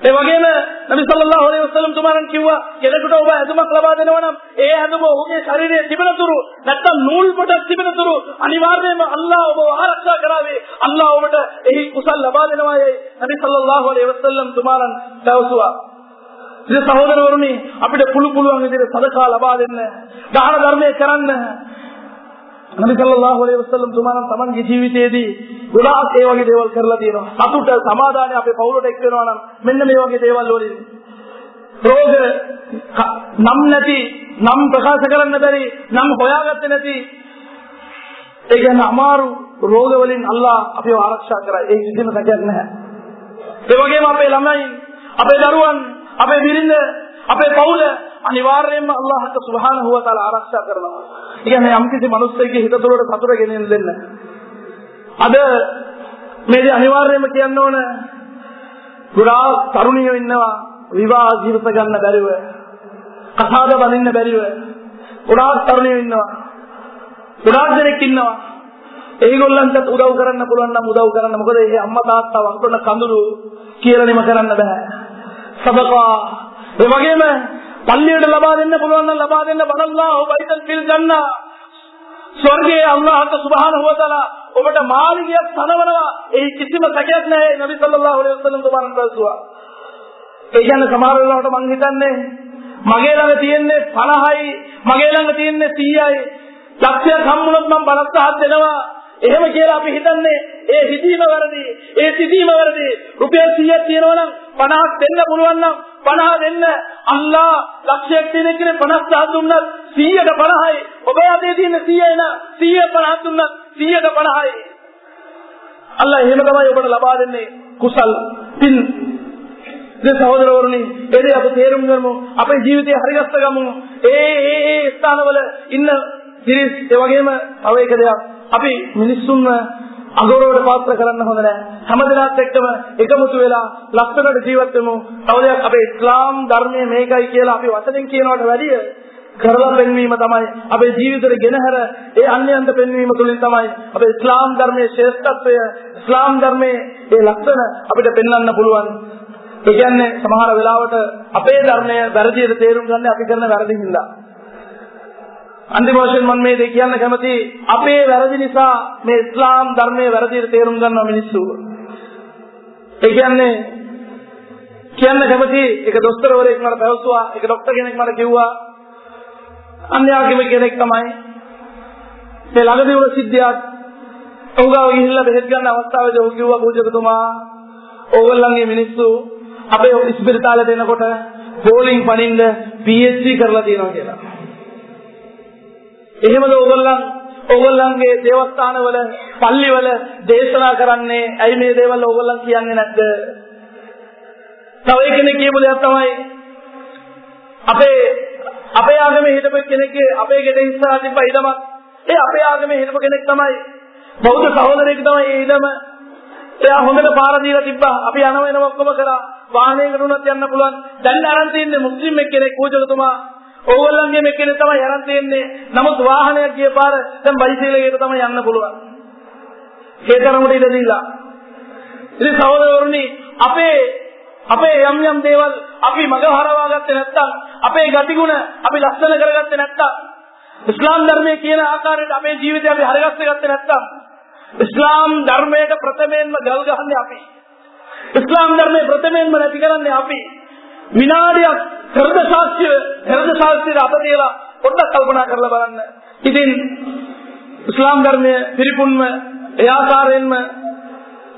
ඒ වගේම නබි සල්ලල්ලාහු අලයිහි වසල්ලම් තුමාරන් කිව්වා කෙනෙකුට ඔබ ඇඳුමක් ලබා දෙනවා නම් ඒ ඇඳුම ඔහුගේ ශරීරයේ තිබෙන තුරු නැත්තම් නූල් පොටක් තිබෙන තුරු අනිවාර්යයෙන්ම අල්ලාහ් ඔබ ආරක්ෂා කරાવી අල්ලාහ් ඔබට එහි කුසල් ලබා දෙනවායි නබි සල්ලල්ලාහු අලයිහි වසල්ලම් තුමාරන් දවසුවා ඉතින් සහෝදරවරුනි අපිට පුළු පුළුවන් විදිහට සදකා ලබා දෙන්න දාන ධර්මයේ කරන්න නබි සල්ලල්ලාහු අලයිහි වසල්ලම් තුමාණන් තමන්ගේ ජීවිතයේදී ගොඩාක් ඒ වගේ දේවල් කරලා තියෙනවා. සතුට සමාදානය අපේ පවුලට එක් වෙනවා නම් මෙන්න මේ වගේ දේවල් වලින් රෝග නම් නැති නම් ප්‍රකාශ කරන්න බැරි නම් හොයාගත්තේ නැති ඒ කියන්නේ අමාරු රෝග වලින් අල්ලා අපිව ආරක්ෂා කරයි. ඒ කිසිම සැකයක් නැහැ. ඒ වගේම අපේ ළමයි, අපේ දරුවන්, අපේ බිරිඳ, අපේ පවුල අනිවාර්යයෙන්ම අල්ලාහට සුබ්හානහු වතාලා ආරක්ෂා කරනවා. කියන්නේ යම් කිසි මිනිස්සෙක්ගේ හිත තුළට සතුට ගෙනෙන්න දෙන්න. අද මේ අනිවාර්යයෙන්ම කියන්න ඕන. ගොඩාක් තරුණියෝ ඉන්නවා. විවාහ ජීවිත ගන්න බැරිව. කසාද බඳින්න බැරිව. ගොඩාක් තරුණියෝ ඉන්නවා. ගොඩාක් දෙනෙක් ඉන්නවා. ඒගොල්ලන්ට උදව් කරන්න පුළුවන් නම් උදව් කරන්න. මොකද ඒ අම්මා තාත්තා වන්කොන්න කඳුළු කියලා නිම කරන්න බෑ. සබකා. ඒ වගේම පල්ලියට ලබා දෙන්න පුළුවන් නම් ලබා දෙන්න බඩල්ලා ඔබයිතල් පිල් ගන්න. ස්වර්ගයේ අල්ලාහට සුබ්හානහු වතාලා ඔබට මාළිගයක් තනවනවා. ඒ කිසිම සැකයක් නැහැ නබි සල්ලල්ලාහු අලයිහි වසල්ලම් තුමාන් ප්‍රසුවා ඒ කියන්නේ සමහර වෙලාවට මං හිතන්නේ මගේ ළඟ තියෙන්නේ 50යි මගේ ළඟ තියෙන්නේ 100යි ලක්ෂයක් හම්බුනොත් මම බලස්ස හත් දෙනවා එහෙම කියලා අපි හිතන්නේ ඒ හිතීම වැරදි ඒ සිතීම වැරදි. රුපියල් 100ක් තියෙනවා නම් 50ක් දෙන්න පුළුවන් නම් 50 දෙන්න. අල්ලා ලක්ෂයක් තියෙන කෙනෙක් 50 සහ දුන්නත් 100ට 50යි ඔබ අතේ තියෙන 100යි නා 100 50 දුන්නත් 100ට 50යි අල්ලා එහෙම තමයි ඔබට ලබා දෙන්නේ. කුසල් පින්. ඉතින් සහෝදරවරුනි එදී අපි තේරුම් ගමු. අපේ ජීවිතය හරිගස්ස ගමු. ඒ ඒ ඒ ස්ථානවල ඉන්න දිරිස් ඒ වගේම තව එක දෙයක්. අපි මිනිස්සුන්ව අගෞරවයට පාත්‍ර කරන්න හොඳ නැහැ හැමදෙනාත් එක්කම එකමුතු වෙලා ලක්ෂණයට ජීවත් වෙමු. තව දෙයක් අපේ ඉස්ලාම් ධර්මයේ මේකයි කියලා අපි වචනෙන් කියනවට වැඩිය කරලා පෙන්වීම තමයි අපේ ජීවිතේ ගෙනහැර ඒ අන්‍යයන්ට පෙන්වීම තුළින් තමයි අපේ ඉස්ලාම් ධර්මයේ ශ්‍රේෂ්ඨත්වය ඉස්ලාම් ධර්මයේ ඒ ලක්ෂණ අපිට පෙන්වන්න පුළුවන්. ඒ කියන්නේ සමහර වෙලාවට අපේ ධර්මය වැරදියට තේරුම් ගන්න අපි කරන වැරදි හින්දා. අන්තිම වශයෙන් මම මේ දෙය කියන්න කැමති අපේ වැරදි නිසා මේ ඉස්ලාම් ධර්මයේ වැරදියට තේරුම් ගන්න මිනිස්සු. ඒ කියන්නේ කියන්න කැමති එක දොස්තරවරයෙක් මට පැවසුවා එක ડોක්ටර් කෙනෙක් මට කිව්වා අන්‍යාගමික කෙනෙක් තමයි මේ ළඟදී වුණ සිද්ධියක් ඔහුගාව ගිහිල්ලා බෙහෙත් ගන්න අවස්ථාවේදී ඔහු කිව්වා පූජකතුමා ඕගොල්ලන්ගේ මිනිස්සු අපේ ඉස්පිරිතාලේ දෙනකොට බෝලින් පනින්න PhD කරලා තියෙනවා කියලා. එහෙමද ඕගොල්ලන් ඕගොල්ලන්ගේ දේවස්ථානවල පල්ලිවල දේශනා කරන්නේ ඇයි මේ දේවල් ඕගොල්ලන් කියන්නේ නැද්ද? තව කෙනෙක් කියපු දෙයක් තමයි අපේ අපේ ආගමේ හිටපු කෙනෙක්ගේ අපේ ගෙදර ඉස්සරහ තිබ්බ ඉඩමක් ඒ අපේ ආගමේ හිටපු කෙනෙක් තමයි බෞද්ධ සහෝදරයෙක් තමයි ඒ ඉඩම එයා හොඳට පාර දීලා තිබ්බා. අපි යනවා එනවා ඔක්කොම කරා. වාහනයකට උනත් යන්න පුළුවන්. දැන් අරන් තියන්නේ මුස්ලිම් එක්කෙනෙක් පූජකතුමා. ඕගොල්ලන්ගේ මෙක්කෙනෙක් තමයි අරන් තියන්නේ. නමුත් වාහනයක් ගිය පාර දැන් බයිසිකලයකට තමයි යන්න පුළුවන්. ඒ තරමට ඉඩ දීලා. ඉතින් සහෝදරවරුනි අපේ අපේ යම් යම් දේවල් අපි මග හරවා ගත්තේ නැත්තම් අපේ ගතිගුණ අපි ලස්සන කරගත්තේ නැත්තම් ඉස්ලාම් ධර්මයේ කියන ආකාරයට අපේ ජීවිතය අපි හරගස්ස ගත්තේ නැත්තම් ඉස්ලාම් ධර්මයට ප්‍රථමයෙන්ම ගල් ගහන්නේ අපි. ඉස්ලාම් ධර්මයේ ප්‍රථමයෙන්ම නැති කරන්නේ අපි. විනාඩියක් හෘද ශාස්ත්‍රය හෘද ශාස්ත්‍රය අත තියලා පොඩ්ඩක් කල්පනා කරලා බලන්න. ඉතින් ඉස්ලාම් ධර්මයේ පිරිපුන්ම ඒ ආකාරයෙන්ම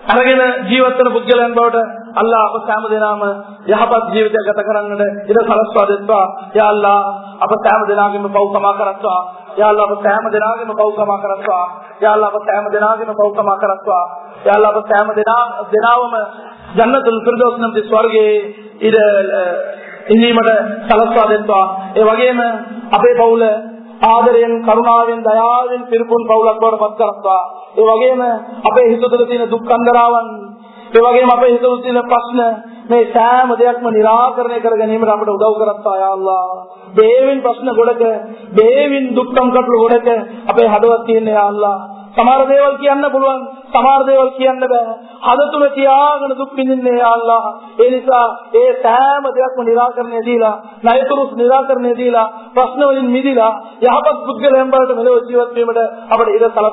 අරගෙන ජීවත් වෙන පුද්ගලයන් බවට අල්ලාහ අප සෑම දෙනාම යහපත් ජීවිතයක් ගත කරන්නට ඉඩ සලස්වා දෙත්වා. යා අල්ලාහ අප සෑම දෙනාගේම පව් කමා කරත්වා. යා අල්ලාහ අප සෑම දෙනාගේම පව් කමා කරත්වා. යා අල්ලාහ අප සෑම දෙනාගේම පව් කමා කරත්වා. යා අල්ලාහ අප සෑම දෙනා දෙනාවම ජන්නතුල් ෆිර්දෞස් නම් ස්වර්ගයේ ඉඩ ඉඳීමට සලස්වා දෙත්වා. ඒ වගේම අපේ පවුල ආදරයෙන් කරුණාවෙන් දයාවෙන් පිරිපුන් පවුලක් බවට පත් කරත්වා. ඒ වගේම අපේ හිත තුළ තියෙන දුක් අන්දරාවන් ඒ වගේම අපේ හිත තුළ තියෙන ප්‍රශ්න මේ සෑම දෙයක්ම निराකරණය කර ගැනීමට අපට උදව් කරත්වා යා අල්ලා. දේවින් ප්‍රශ්න ගොඩක, දේවින් දුක් සංකට්ළු ගොඩක අපේ හදවත් තියෙන යා අල්ලා. සමහර දේවල් කියන්න පුළුවන් සමහර දේවල් කියන්න බෑ. හද තුල තියාගෙන දුක් විඳින්නේ යාල්ලා. ඒ නිසා ඒ සෑම දෙයක්ම निराකරණය දීලා, ණයතුරුස් निराකරණය දීලා, ප්‍රශ්න වලින් මිදිලා යහපත් පුද්ගලයන් බවට මෙලොව ජීවත් වීමට අපට ඉඩ සලස්